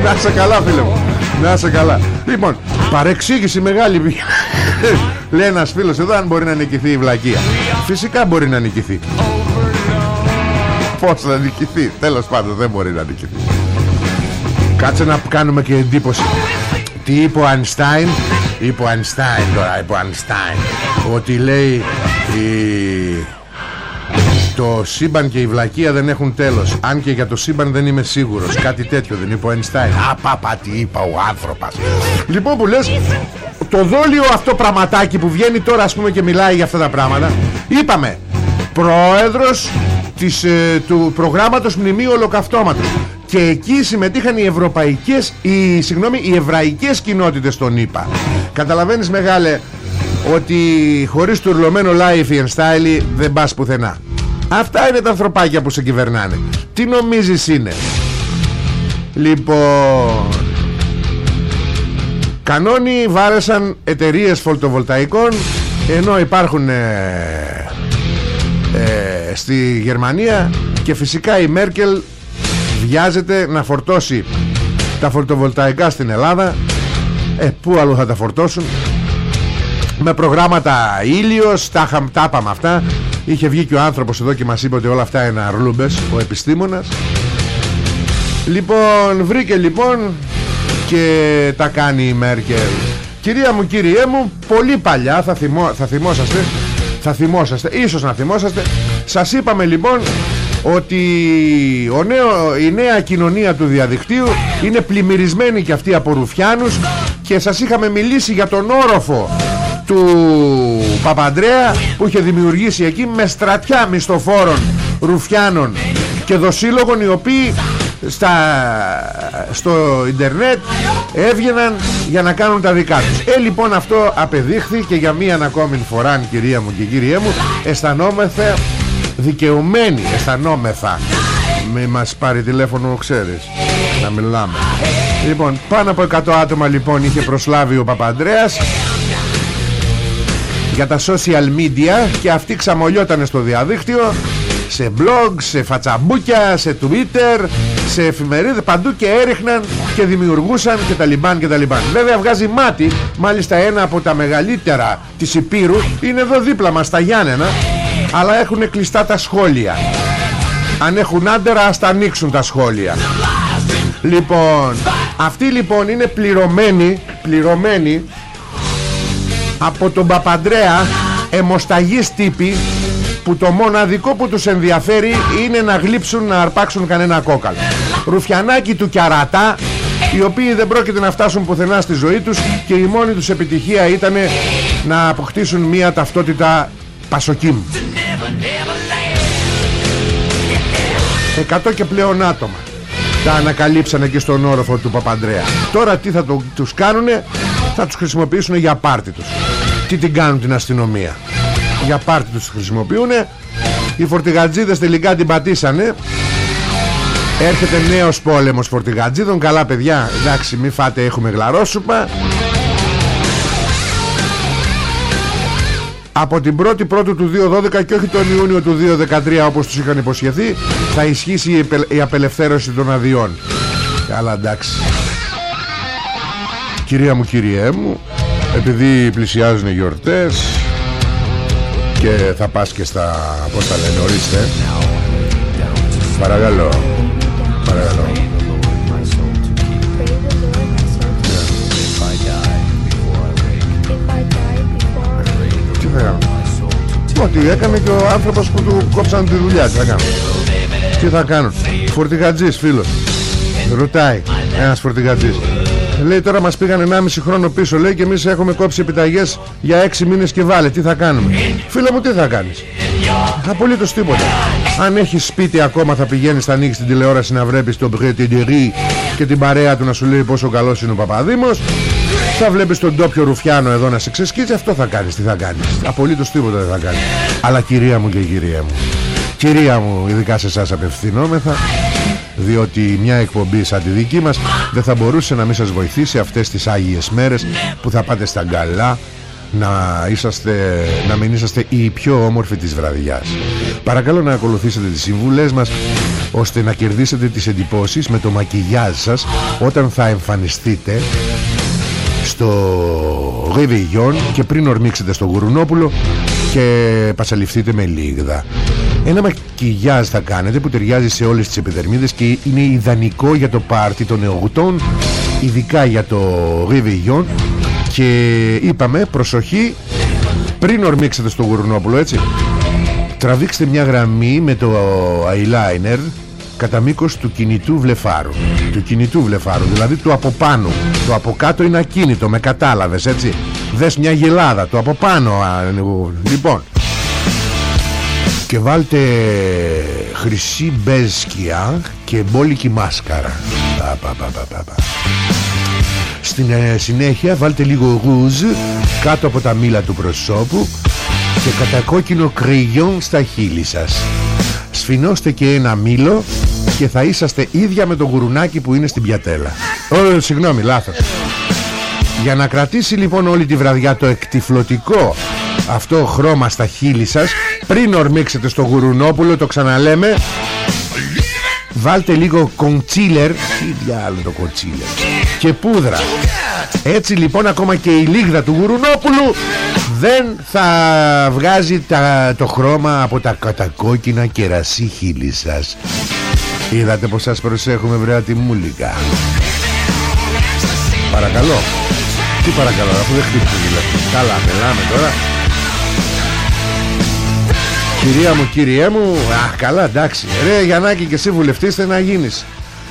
Να σε καλά φίλε μου. Να σε καλά. Λοιπόν παρεξήγηση μεγάλη. [laughs] Λέει ένας φίλος εδώ αν μπορεί να νικηθεί η βλακεία. Φυσικά μπορεί να νικηθεί. Πώς να νικηθεί. Τέλος πάντων δεν μπορεί να νικηθεί. Κάτσε να κάνουμε και εντύπωση. Τι είπε ο Ανστάιν Είπε ο Ανστάιν τώρα Είπε ο Ανστάιν Ότι λέει η το σύμπαν και η βλακεία δεν έχουν τέλος. Αν και για το σύμπαν δεν είμαι σίγουρος. Κάτι τέτοιο δεν είπε ο Einstein. Α παπα τι είπα ο άνθρωπος. Λοιπόν που λες Το δόλιο αυτό πραγματάκι που βγαίνει τώρα ας πούμε και μιλάει για αυτά τα πράγματα Είπαμε Πρόεδρος της, ε, του προγράμματος Μνημείου Ολοκαυτώματος. Και εκεί συμμετείχαν οι ευρωπαϊκές οι, συγγνώμη, οι εβραϊκές κοινότητες των ΗΠΑ. Καταλαβαίνεις μεγάλε ότι χωρίς τουρλωμένο life and style δεν πας πουθενά αυτά είναι τα ανθρωπάκια που σε κυβερνάνε. Τι νομίζεις είναι; Λοιπόν κανόνι βάρεσαν εταιρείες φωτοβολταϊκών ενώ υπάρχουν ε, ε, στη Γερμανία και φυσικά η Μέρκελ βιάζεται να φορτώσει τα φωτοβολταϊκά στην Ελλάδα. Ε, πού αλλού θα τα φορτώσουν; Με προγράμματα ήλιος τα, τα είπαμε αυτά είχε βγει και ο άνθρωπος εδώ και μας είπε ότι όλα αυτά είναι αρλούμπες ο επιστήμονας. Λοιπόν βρήκε λοιπόν και τα κάνει η Μέρκελ. Κυρία μου κύριέ μου πολύ παλιά θα, θυμώ, θα θυμόσαστε θα θυμόσαστε ίσως να θυμόσαστε σας είπαμε λοιπόν ότι ο νέο, η νέα κοινωνία του διαδικτύου είναι πλημμυρισμένη και αυτή από ρουφιάνους και σας είχαμε μιλήσει για τον όροφο του Παπαντρέα που είχε δημιουργήσει εκεί με στρατιά μισθοφόρων ρουφιάνων και δοσύλλογων οι οποίοι στα, στο ίντερνετ έβγαιναν για να κάνουν τα δικά τους. Ε λοιπόν αυτό απεδείχθη και για μία ακόμη φορά κυρία μου και κύριέ μου αισθανόμεθα δικαιωμένοι αισθανόμεθα. Μη μας πάρει τηλέφωνο ξέρεις να μιλάμε. Λοιπόν πάνω από 100 άτομα λοιπόν είχε προσλάβει ο Παπαντρέας για τα social media και αυτοί ξαμολιότανε στο διαδίκτυο σε blog, σε φατσαμπούκια, σε twitter, σε εφημερίδες παντού και έριχναν και δημιουργούσαν και τα λιμπάν και τα λιμπάν. Βέβαια βγάζει μάτι, μάλιστα ένα από τα μεγαλύτερα της Υπήρου είναι εδώ δίπλα μας στα Γιάννενα αλλά έχουν κλειστά τα σχόλια αν έχουν άντερα ας τα ανοίξουν τα σχόλια λοιπόν αυτοί λοιπόν είναι πληρωμένοι πληρωμένοι από τον Παπαντρέα αιμοσταγής τύπη που το μοναδικό που τους ενδιαφέρει είναι να γλύψουν να αρπάξουν κανένα κόκαλο. Ρουφιανάκι του Κιαρατά οι οποίοι δεν πρόκειται να φτάσουν πουθενά στη ζωή τους και η μόνη τους επιτυχία ήταν να αποκτήσουν μια ταυτότητα Πασοκίμ. Εκατό και πλέον άτομα Τα ανακαλύψανε και στον όροφο του Παπαντρέα Τώρα τι θα το, τους κάνουνε; Θα τους χρησιμοποιήσουν για πάρτι τους. Τι την κάνουν την αστυνομία; Για πάρτι τους χρησιμοποιούνε. Οι φορτηγατζίδες τελικά την πατήσανε. Έρχεται νέος πόλεμος φορτηγατζίδων. Καλά παιδιά. Εντάξει μη φάτε έχουμε γλαρόσουπα από την 1η Πρώτου του 2012 και όχι τον Ιούνιο του 2013 όπως τους είχαν υποσχεθεί θα ισχύσει η απελευθέρωση των αδειών. Καλά εντάξει. Κυρία μου κυριέ μου επειδή πλησιάζουν οι γιορτές και θα πας και στα πως τα λένε ορίστε. Παρακαλώ παρακαλώ Ό,τι έκανε και ο άνθρωπος που του κόψαν τη δουλειά Τι θα κάνουν; Τι θα κάνουν; Φορτηγατζής φίλος. Ρωτάει ένας φορτηγατζής. Λέει τώρα μας πήγαν 1,5 χρόνο πίσω Λέει και εμείς έχουμε κόψει επιταγές για 6 μήνες και βάλε Τι θα κάνουμε; Φίλε μου τι θα κάνεις; Απολύτως τίποτα. Αν έχεις σπίτι ακόμα θα πηγαίνεις Θα ανοίξεις την τηλεόραση να βλέπεις τον Πρετιντερή Και την παρέα του να σου λέει πόσο καλός είναι ο Παπαδήμος θα βλέπεις τον τόπιο ρουφιάνο εδώ να σε ξεσκίζει Αυτό θα κάνεις, τι θα κάνεις. Απολύτως τίποτα δεν θα κάνεις. Αλλά κυρία μου και κυρία μου Κυρία μου, ειδικά σε εσάς απευθυνόμεθα διότι μια εκπομπή σαν τη δική μας δεν θα μπορούσε να μην σας βοηθήσει αυτές τις Άγιες μέρες που θα πάτε στα γκαλά να, είσαστε, να μην είσαστε οι πιο όμορφοι της βραδιάς. Παρακαλώ να ακολουθήσετε τις συμβουλές μας ώστε να κερδίσετε τις εντυπώσεις με το μακιγιάζ σας όταν θα εμφανιστείτε στο Ρεβεγιόν και πριν ορμήξετε στο Γουρουνόπουλο και πασαληφθείτε με λίγδα. Ένα μακιγιάζ θα κάνετε που ταιριάζει σε όλες τις επιδερμίδες και είναι ιδανικό για το πάρτι των εογουτών ειδικά για το Ρεβεγιόν και είπαμε προσοχή πριν ορμήξετε στο Γουρουνόπουλο έτσι. Τραβήξτε μια γραμμή με το eyeliner κατά μήκος του κινητού βλεφάρου. Του κινητού βλεφάρου, δηλαδή του από πάνω. Το από κάτω είναι ακίνητο, με κατάλαβες έτσι. Δες μια γελάδα, το από πάνω. Λοιπόν, και βάλτε χρυσή μπέσκια και μπόλικη μάσκαρα. Πα, πα, πα, Στην ε, συνέχεια βάλτε λίγο ρούζ κάτω από τα μήλα του προσώπου και κατακόκκινο κρυγιόν στα χείλη σας. Σφινώστε και ένα μήλο και θα είσαστε ίδια με το γουρουνάκι που είναι στην πιατέλα. Ω, συγγνώμη, λάθος. Για να κρατήσει λοιπόν όλη τη βραδιά το εκτιφλωτικό αυτό χρώμα στα χείλη σας πριν ορμήξετε στο γουρουνόπουλο το ξαναλέμε βάλτε λίγο κοντσίλερ τι διάλογο το κοντσίλερ και πούδρα έτσι λοιπόν ακόμα και η λίγδα του γουρουνόπουλου δεν θα βγάζει τα, το χρώμα από τα κατακόκκινα κερασί χείλη σας είδατε πως σας προσέχουμε βρέα τη μούλικα παρακαλώ. Τι παρακαλώ αφού δεν χτύπησε δηλαδή. Καλά μιλάμε τώρα. Κυρία μου, κύριέ μου Αχ καλά εντάξει. Ρε Γιαννάκη και εσύ βουλευτής να γίνεις.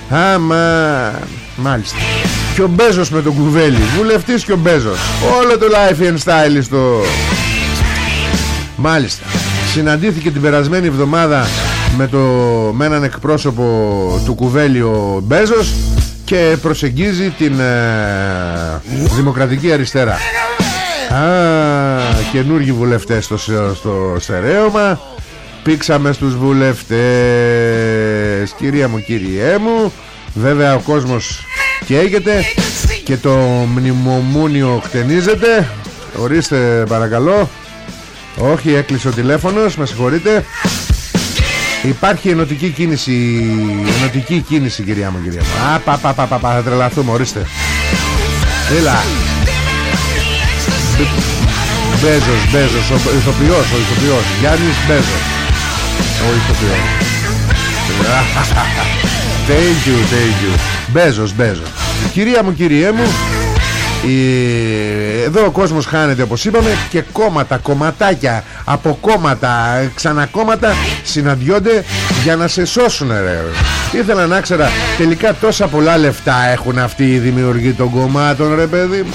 Άμα Μάλιστα. Και ο Μπέζος με τον κουβέλι Βουλευτής και ο Μπέζος. Όλο το life and style στο Μάλιστα. Συναντήθηκε την περασμένη εβδομάδα με, το, με έναν εκπρόσωπο του κουβέλι ο Μπέζος και προσεγγίζει την ε, Δημοκρατική Αριστερά. Α, καινούργιοι βουλευτές στο, στο στερέωμα. Πήξαμε στους βουλευτές Κυρία μου, κυριέ μου. Βέβαια ο κόσμος καίγεται Και το μνημομούνιο χτενίζεται. Ορίστε παρακαλώ. Όχι έκλεισε ο τηλέφωνος Με συγχωρείτε Υπάρχει ενωτική κίνηση Ενωτική κίνηση κυρία μου κυρία μου. Α πα πα πα πα, θα τρελαθούμε ορίστε. Έλα. Μπέζος, Μπέζος, ο ηθοποιός, ο ηθοποιός. Γιάννης Μπέζος. Ο ηθοποιός. [laughs] Thank you, thank you. Μπέζος, Μπέζος. Κυρία μου, κυριέ μου εδώ ο κόσμος χάνεται όπως είπαμε και κόμματα, κομματάκια από κόμματα, ξανακόμματα συναντιόνται για να σε σώσουν ρε. Ήθελα να ξέρα τελικά τόσα πολλά λεφτά έχουν αυτοί οι δημιουργοί των κομμάτων ρε παιδί.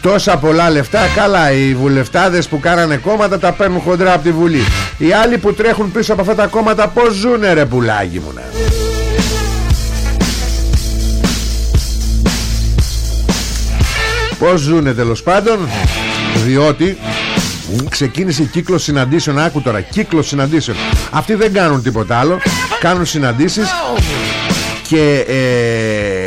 Τόσα πολλά λεφτά Καλά οι βουλευτάδες που κάνανε κόμματα Τα παίρνουν χοντρά από τη Βουλή. Οι άλλοι που τρέχουν πίσω από αυτά τα κόμματα Πως ζουνε ρε πουλάκι μου να Πώς ζουνε τέλος πάντων Διότι Ξεκίνησε κύκλος συναντήσεων. Άκου τώρα κύκλος συναντήσεων. Αυτοί δεν κάνουν τίποτα άλλο Κάνουν συναντήσεις και ε,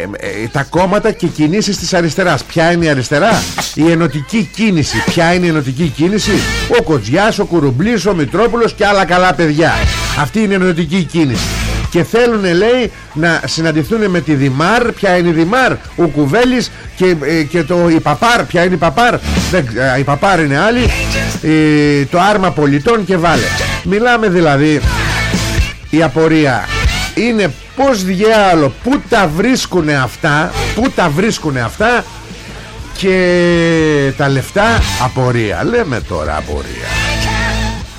ε, τα κόμματα και κινήσεις της αριστεράς. Ποια είναι η αριστερά; Η ενωτική κίνηση. Ποια είναι η ενωτική κίνηση; Ο Κοτζιάς, ο Κουρουμπλής, ο Μητρόπουλος και άλλα καλά παιδιά. Αυτή είναι η ενωτική κίνηση και θέλουν λέει να συναντηθούν με τη Δημάρ. Ποια είναι η Δημάρ; Ο Κουβέλης και, ε, και το, η Παπάρ. Ποια είναι η Παπάρ; Δεν, ε, Η Παπάρ είναι άλλη. Ε, Το άρμα πολιτών και βάλε. Μιλάμε δηλαδή Η απορία είναι πως διάλο πού τα βρίσκουνε αυτά πού τα βρίσκουνε αυτά και τα λεφτά απορία. Λέμε τώρα απορία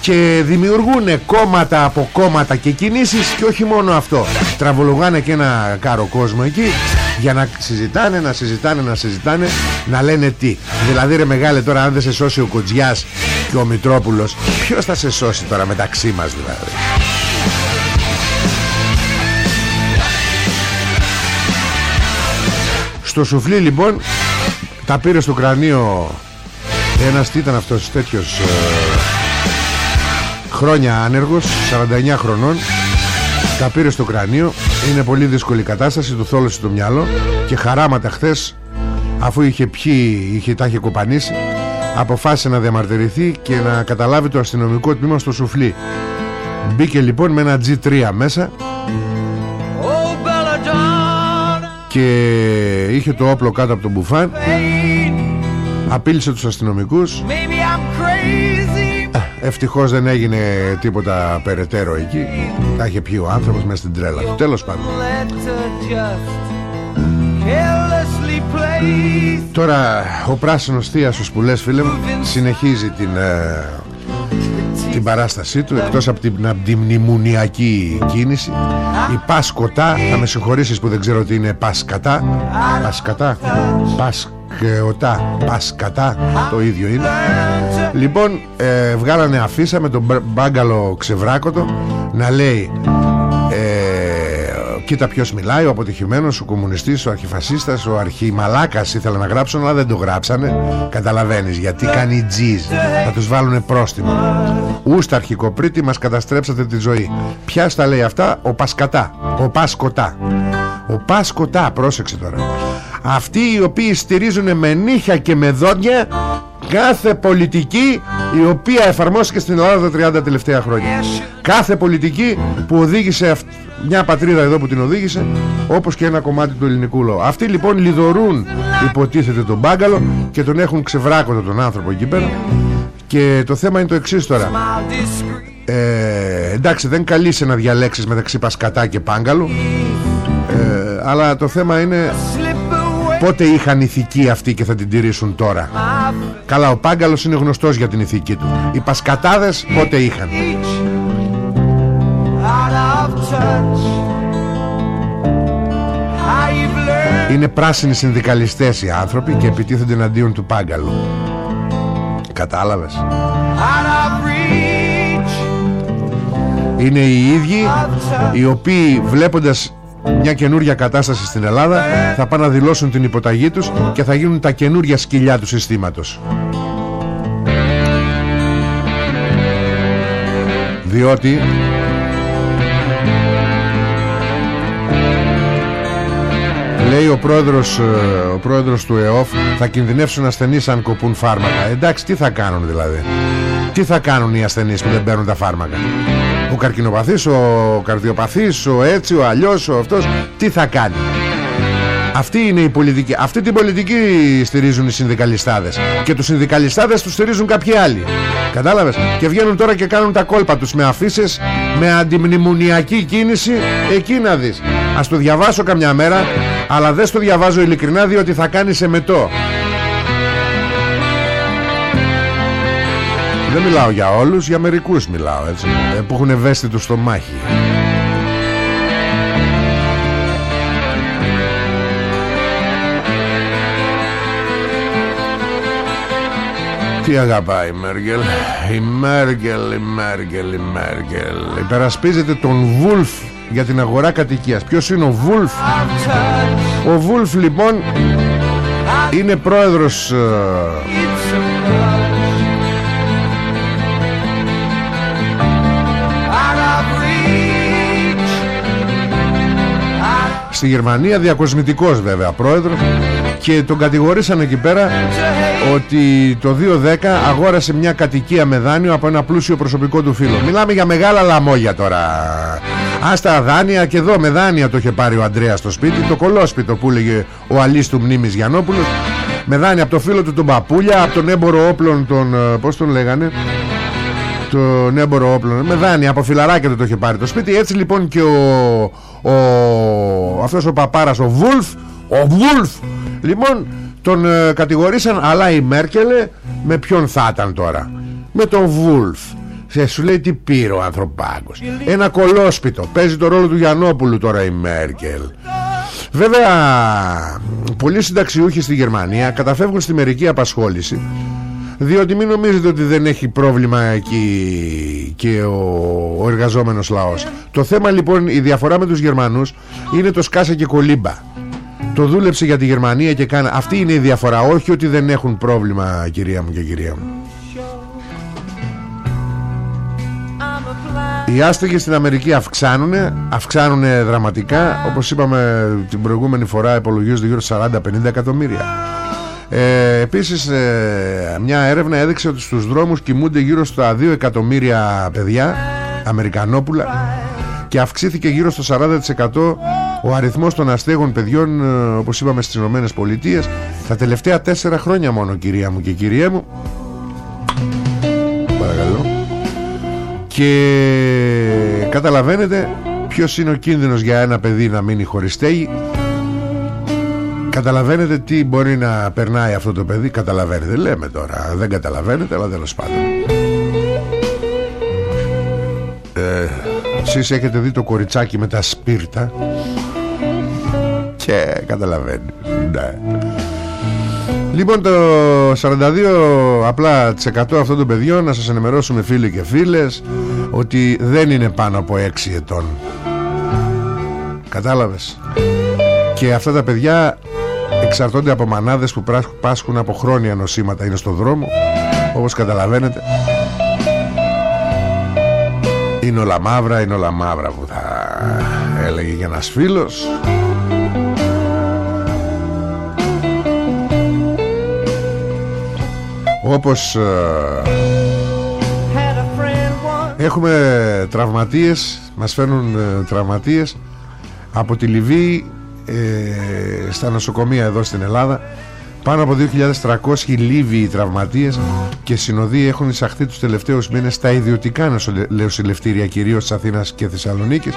και δημιουργούν κόμματα από κόμματα και κινήσεις και όχι μόνο αυτό. Τραβολογάνε και ένα κάρο κόσμο εκεί για να συζητάνε, να συζητάνε, να συζητάνε να λένε τι. Δηλαδή ρε μεγάλε τώρα αν δεν σε σώσει ο Κοτζιάς και ο Μητρόπουλος ποιος θα σε σώσει τώρα μεταξύ μας δηλαδή; Στο σουφλί λοιπόν τα πήρε στο κρανίο ένας τι ήταν αυτός τέτοιος ε, χρόνια άνεργος 49 χρονών. Τα πήρε στο κρανίο. Είναι πολύ δύσκολη κατάσταση του θόλωσε το μυαλό. Και χαράματα χθες αφού είχε πιει είχε, τα είχε κοπανίσει αποφάσισε να διαμαρτυρηθεί και να καταλάβει το αστυνομικό τμήμα στο σουφλί. Μπήκε λοιπόν με ένα G3 μέσα. Και είχε το όπλο κάτω από τον μπουφάν. Απείλησε τους αστυνομικούς ευτυχώς δεν έγινε τίποτα περαιτέρω εκεί. Τα είχε πιει ο άνθρωπος μέσα στην τρέλα του. Τέλος πάντων. Τώρα ο πράσινος θείασος που λες φίλε μου συνεχίζει την, ε, την παράστασή του εκτός από την, από την μνημονιακή κίνηση. Η Πασκοτά θα με συγχωρήσεις που δεν ξέρω τι είναι Πασκατά. Πασκατά Πασκεωτά Πασκατά το ίδιο είναι. Λοιπόν ε, βγάλανε αφίσα με τον μπάγκαλο ξεβράκωτο να λέει Κοίτα ποιος μιλάει, ο αποτυχημένος, ο κομμουνιστής, ο αρχιφασίστας, ο αρχιμαλάκας ήθελα να γράψουν αλλά δεν το γράψανε. Καταλαβαίνεις γιατί κάνει τζιζ, θα τους βάλουνε πρόστιμο. Ούστα αρχικοπρίτη μας καταστρέψατε τη ζωή Ποια στα λέει αυτά, ο Πασκατά, ο Πασκοτά Ο Πασκοτά, πρόσεξε τώρα Αυτοί οι οποίοι στηρίζουν με νύχια και με δόντια κάθε πολιτική η οποία εφαρμόστηκε στην Ελλάδα τα 30 τελευταία χρόνια. Κάθε πολιτική που οδήγησε μια πατρίδα εδώ που την οδήγησε όπως και ένα κομμάτι του ελληνικού λαού. Αυτοί λοιπόν λιδωρούν υποτίθεται τον μπάγκαλο και τον έχουν ξεβράκωτο τον άνθρωπο εκεί πέρα. Και το θέμα είναι το εξής τώρα. Ε, εντάξει δεν καλείσαι να διαλέξεις μεταξύ Πασκατά και Πάγκαλου. Ε, αλλά το θέμα είναι Πότε είχαν ηθική αυτή και θα την τηρήσουν τώρα; Καλά ο Πάγκαλος είναι γνωστός για την ηθική του. Οι Πασκατάδες πότε είχαν; Είναι πράσινοι συνδικαλιστές οι άνθρωποι Και επιτίθενται εναντίον του Πάγκαλου. Κατάλαβες; Είναι οι ίδιοι Οι οποίοι βλέποντας μια καινούρια κατάσταση στην Ελλάδα θα πάνε να δηλώσουν την υποταγή τους και θα γίνουν τα καινούρια σκυλιά του συστήματος. Διότι λέει ο πρόεδρος, ε, ο πρόεδρος του ΕΟΦ θα κινδυνεύσουν ασθενείς αν κοπούν φάρμακα εντάξει τι θα κάνουν δηλαδή; Τι θα κάνουν οι ασθενείς που δεν παίρνουν τα φάρμακα; Ο καρκινοπαθής, ο καρδιοπαθής, ο έτσι, ο αλλιώς, ο αυτός Τι θα κάνει. Αυτή είναι η πολιτική Αυτή την πολιτική στηρίζουν οι συνδικαλιστάδες. Και τους συνδικαλιστάδες τους στηρίζουν κάποιοι άλλοι. Κατάλαβες; Και βγαίνουν τώρα και κάνουν τα κόλπα τους Με αφήσεις, με αντιμνημονιακή κίνηση. Εκεί να δεις. Ας το διαβάσω καμιά μέρα Αλλά δεν το διαβάζω ειλικρινά Διότι θα κάνει σε Δεν μιλάω για όλους, για μερικούς μιλάω έτσι. Ε, Που έχουν ευαίσθητο στο μάχη Τι αγαπάει η Μέρκελ; Η Μέρκελ, η Μέρκελ, η Μέρκελ. Υπερασπίζεται τον Βούλφ για την αγορά κατοικίας. Ποιος είναι ο Βούλφ; Ο Βούλφ λοιπόν Είναι πρόεδρος ε, στη Γερμανία διακοσμητικός βέβαια πρόεδρος. Και τον κατηγορήσαν εκεί πέρα ότι το 2010 αγόρασε μια κατοικία με δάνειο από ένα πλούσιο προσωπικό του φίλο μιλάμε για μεγάλα λαμόγια τώρα. Άστα δάνεια και εδώ με δάνεια το είχε πάρει ο Αντρέας στο σπίτι Το κολόσπιτο που έλεγε ο αλής του Μνήμης Γιαννόπουλος. Με δάνεια από το φίλο του τον Παπούλια Από τον έμπορο όπλων τον... Ε, πώς τον λέγανε τον έμπορο όπλων με δάνεια από φιλαράκια του το είχε πάρει το σπίτι. Έτσι λοιπόν και ο, ο αυτός ο παπάρας ο Βούλφ ο Βούλφ λοιπόν τον ε, κατηγορήσαν αλλά η Μέρκελε με ποιον θα ήταν τώρα; Με τον Βούλφ. Σε σου λέει τι πήρε ο ανθρωπάκος ένα κολόσπιτο. Παίζει το ρόλο του Γιαννόπουλου τώρα η Μέρκελ. Βέβαια πολλοί συνταξιούχοι στη Γερμανία καταφεύγουν στη μερική απασχόληση διότι μην νομίζετε ότι δεν έχει πρόβλημα εκεί και ο, ο εργαζόμενος λαός. Το θέμα λοιπόν η διαφορά με τους Γερμανούς είναι το σκάσα και κολύμπα. Το δούλεψε για τη Γερμανία και κάνει αυτή είναι η διαφορά όχι ότι δεν έχουν πρόβλημα κυρία μου και κυρία μου. Οι άστεγοι στην Αμερική αυξάνουν Αυξάνουν δραματικά. Όπως είπαμε την προηγούμενη φορά Υπολογίζονται γύρω 40-50 εκατομμύρια ε, Επίσης ε, Μια έρευνα έδειξε ότι στους δρόμους Κοιμούνται γύρω στα 2 εκατομμύρια παιδιά Αμερικανόπουλα Και αυξήθηκε γύρω στο 40% Ο αριθμός των αστέγων παιδιών ε, Όπως είπαμε στις Ηνωμένες Πολιτείες Τα τελευταία 4 χρόνια μόνο κυρία μου και κυρία μου. Παρακαλώ. Και καταλαβαίνετε ποιος είναι ο κίνδυνος για ένα παιδί να μείνει χωρίς Καταλαβαίνετε τι μπορεί να περνάει αυτό το παιδί. Καταλαβαίνετε. Λέμε τώρα. Δεν καταλαβαίνετε αλλά τέλος πάντων. Εσείς έχετε δει το κοριτσάκι με τα σπίρτα; Και καταλαβαίνει ναι. Λοιπόν το 42 απλά 100 αυτών των παιδιών να σας ενημερώσουμε φίλοι και φίλες ότι δεν είναι πάνω από 6 ετών. Κατάλαβες; Και αυτά τα παιδιά εξαρτώνται από μανάδες που πάσχουν από χρόνια νοσήματα. Είναι στο δρόμο όπως καταλαβαίνετε. Είναι όλα μαύρα είναι όλα μαύρα που θα έλεγε για ένας φίλος. Όπως ε, έχουμε τραυματίες μας φέρνουν ε, τραυματίες από τη Λιβύη ε, στα νοσοκομεία εδώ στην Ελλάδα πάνω από 2.300 Λίβοι τραυματίες και συνοδοί έχουν εισαχθεί τους τελευταίους μήνες στα ιδιωτικά νοσηλευτήρια κυρίως της Αθήνας και Θεσσαλονίκης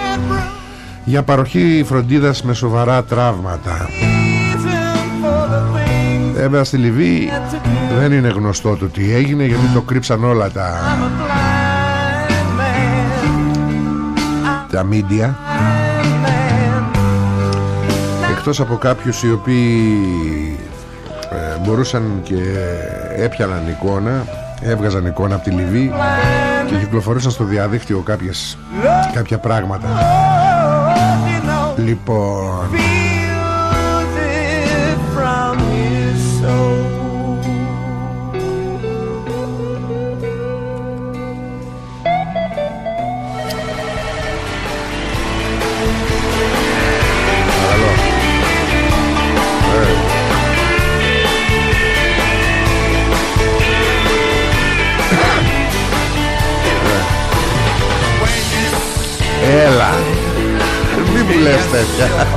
για παροχή φροντίδας με σοβαρά τραύματα. Βέβαια στη Λιβύη δεν είναι γνωστό το τι έγινε γιατί το κρύψαν όλα τα τα μίντια εκτός από κάποιους οι οποίοι ε, μπορούσαν και έπιαναν εικόνα έβγαζαν εικόνα από τη Λιβύη και κυκλοφορούσαν στο διαδίκτυο κάποιες, κάποια πράγματα. Λοιπόν μου λες τέτοια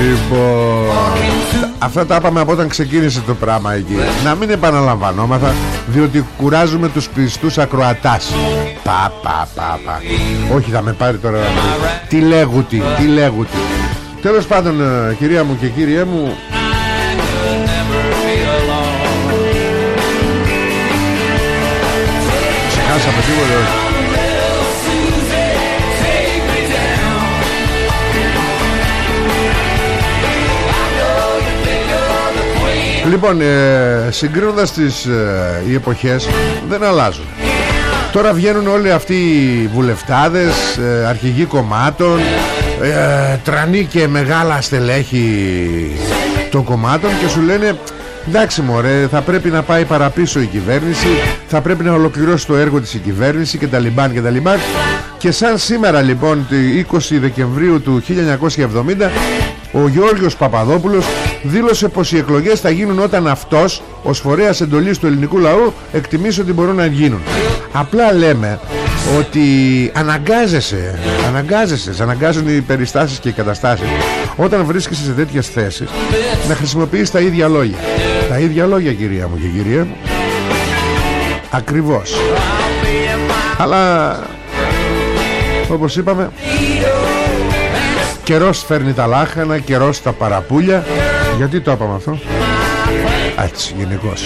Λοιπόν Αυτά τα είπαμε από όταν ξεκίνησε το πράγμα εκεί. Να μην επαναλαμβανόμαθα Διότι κουράζουμε τους πιστούς ακροατάς. Πα πα πα πα. Όχι θα με πάρει τώρα. Τι λέγουτι Τι λέγουτι Τέλος πάντων ε, κυρία μου και κύριέ μου Ξεχάσαμε τίποτα Λοιπόν, ε, συγκρίνοντας τις ε, οι εποχές δεν αλλάζουν. Τώρα βγαίνουν όλοι αυτοί οι βουλευτάδες, ε, αρχηγοί κομμάτων, ε, τρανή και μεγάλα στελέχη των κομμάτων και σου λένε εντάξει μωρέ θα πρέπει να πάει παραπίσω η κυβέρνηση, θα πρέπει να ολοκληρώσει το έργο της η κυβέρνηση και τα λιμπάν και τα λιμπάν και σαν σήμερα λοιπόν 20 Δεκεμβρίου του 1970 ο Γιώργος Παπαδόπουλος δήλωσε πως οι εκλογές θα γίνουν όταν αυτός ως φορέας εντολής του ελληνικού λαού εκτιμήσει ότι μπορούν να γίνουν. Απλά λέμε ότι αναγκάζεσαι, αναγκάζεσαι, σε αναγκάζουν οι περιστάσεις και οι καταστάσεις όταν βρίσκεσαι σε τέτοιες θέσεις να χρησιμοποιείς τα ίδια λόγια. Τα ίδια λόγια κυρία μου και κυρία μου. Ακριβώς. Αλλά όπως είπαμε Καιρός φέρνει τα λάχανα Καιρός τα παραπούλια. Γιατί το είπαμε αυτό; Έτσι γενικώς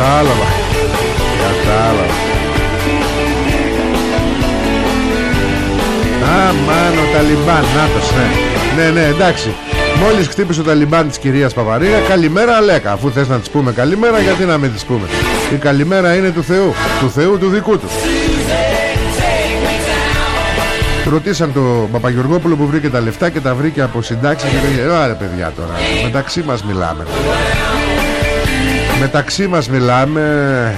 Κατάλαβα. Κατάλαβα. Αμάν ο Ταλιμπάν Νάτος ναι. Ναι ναι εντάξει. Μόλις χτύπησε ο Ταλιμπάν της κυρίας Παπαρίγα Καλημέρα Αλέκα Αφού θες να της πούμε καλημέρα γιατί να μην της πούμε. Η καλημέρα είναι του Θεού. Του Θεού του δικού του. Ρωτήσαν το Παπαγιοργόπουλο που βρήκε τα λεφτά και τα βρήκε από συντάξεις και λέγε Ωραία παιδιά τώρα. Μεταξύ μας μιλάμε Μεταξύ μας μιλάμε.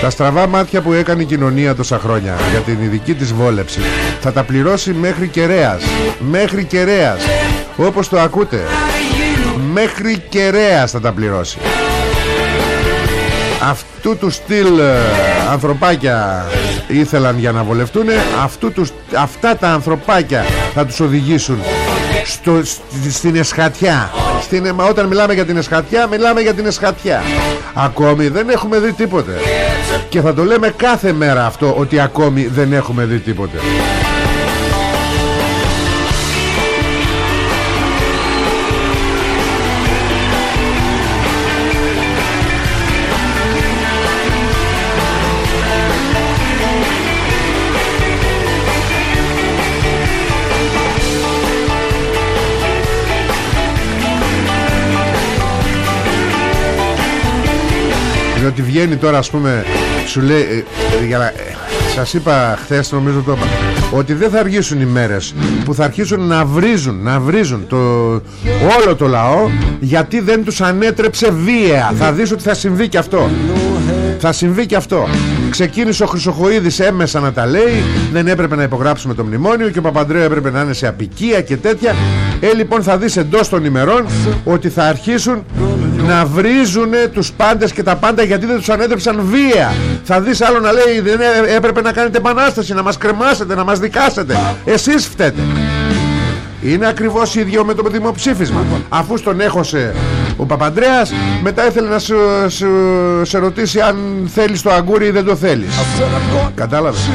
Τα στραβά μάτια που έκανε η κοινωνία τόσα χρόνια Για την ειδική της βόλεψη Θα τα πληρώσει μέχρι κεραίας. Μέχρι κεραίας. Όπως το ακούτε Μέχρι κεραίας θα τα πληρώσει. Αυτού του στυλ ε, ανθρωπάκια ήθελαν για να βολευτούν αυτού τους, Αυτά τα ανθρωπάκια θα τους οδηγήσουν στο, στην εσχατιά. Στην, Όταν μιλάμε για την εσχατιά Μιλάμε για την εσχατιά. Ακόμη δεν έχουμε δει τίποτε. Και θα το λέμε κάθε μέρα αυτό Ότι ακόμη δεν έχουμε δει τίποτε Διότι βγαίνει τώρα ας πούμε Σου λέει ε, για να, ε, Σας είπα χθες νομίζω το είπα Ότι δεν θα αργήσουν οι μέρες Που θα αρχίσουν να βρίζουν Να βρίζουν το, όλο το λαό Γιατί δεν τους ανέτρεψε βία. Θα δεις ότι θα συμβεί και αυτό Θα συμβεί και αυτό. Ξεκίνησε ο Χρυσοχοίδης έμεσα να τα λέει. Δεν έπρεπε να υπογράψουμε το μνημόνιο Και ο Παπαντρέου έπρεπε να είναι σε απικία και τέτοια. Ε λοιπόν θα δεις εντός των ημερών Ότι θα αρχίσουν να βρίζουν τους πάντες και τα πάντα γιατί δεν τους ανέτρεψαν βία. Θα δεις άλλο να λέει δεν έπρεπε να κάνετε επανάσταση να μας κρεμάσετε, να μας δικάσετε. Εσείς φταίτε. Είναι ακριβώς ίδιο με το δημοψήφισμα. Αφού στον έχωσε ο Παπαντρέας μετά ήθελε να σου, σου, σε ρωτήσει αν θέλεις το αγκούρι ή δεν το θέλεις. Κατάλαβες.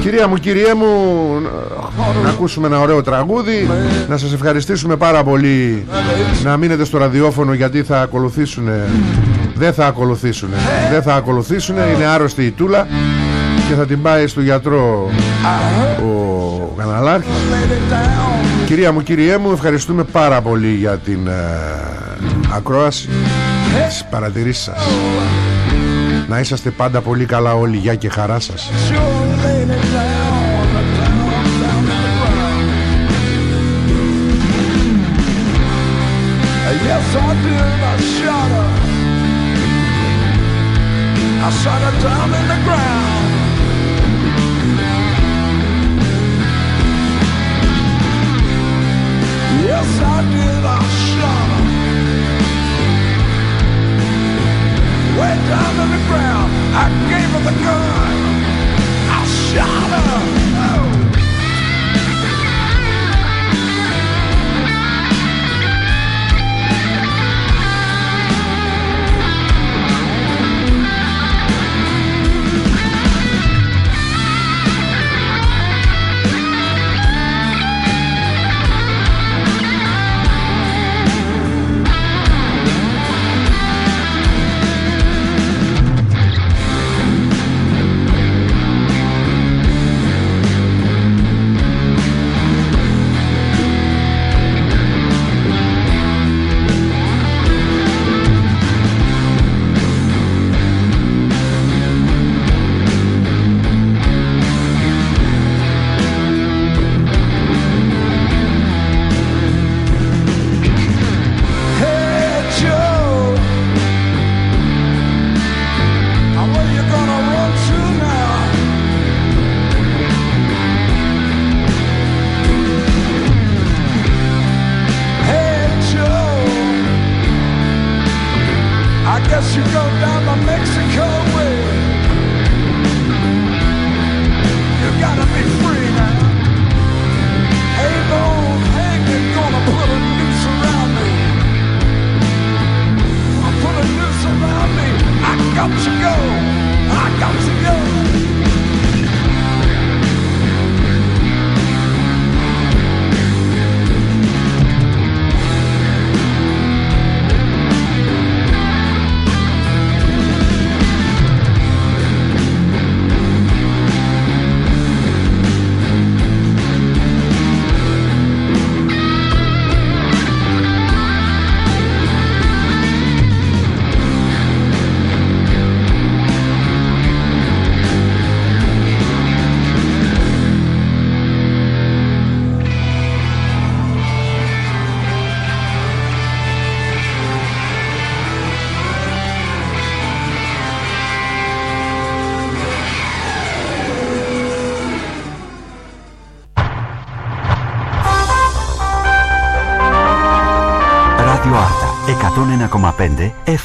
Κυρία μου κυρία μου να ακούσουμε ένα ωραίο τραγούδι να σας ευχαριστήσουμε πάρα πολύ να μείνετε στο ραδιόφωνο γιατί θα ακολουθήσουν δεν θα ακολουθήσουν δεν θα ακολουθήσουν είναι άρρωστη η Τούλα και θα την πάει στο γιατρό ο Καναλάρχης Κυρία μου, κυριέ μου, ευχαριστούμε πάρα πολύ για την ε, ακρόαση τις παρατηρήσεις σας. Να είσαστε πάντα πολύ καλά όλοι, γεια και χαρά σας. Yes, I did, I shot her I shot her down in the ground down in the ground I gave her the gun I shot her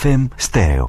FM στέρεο.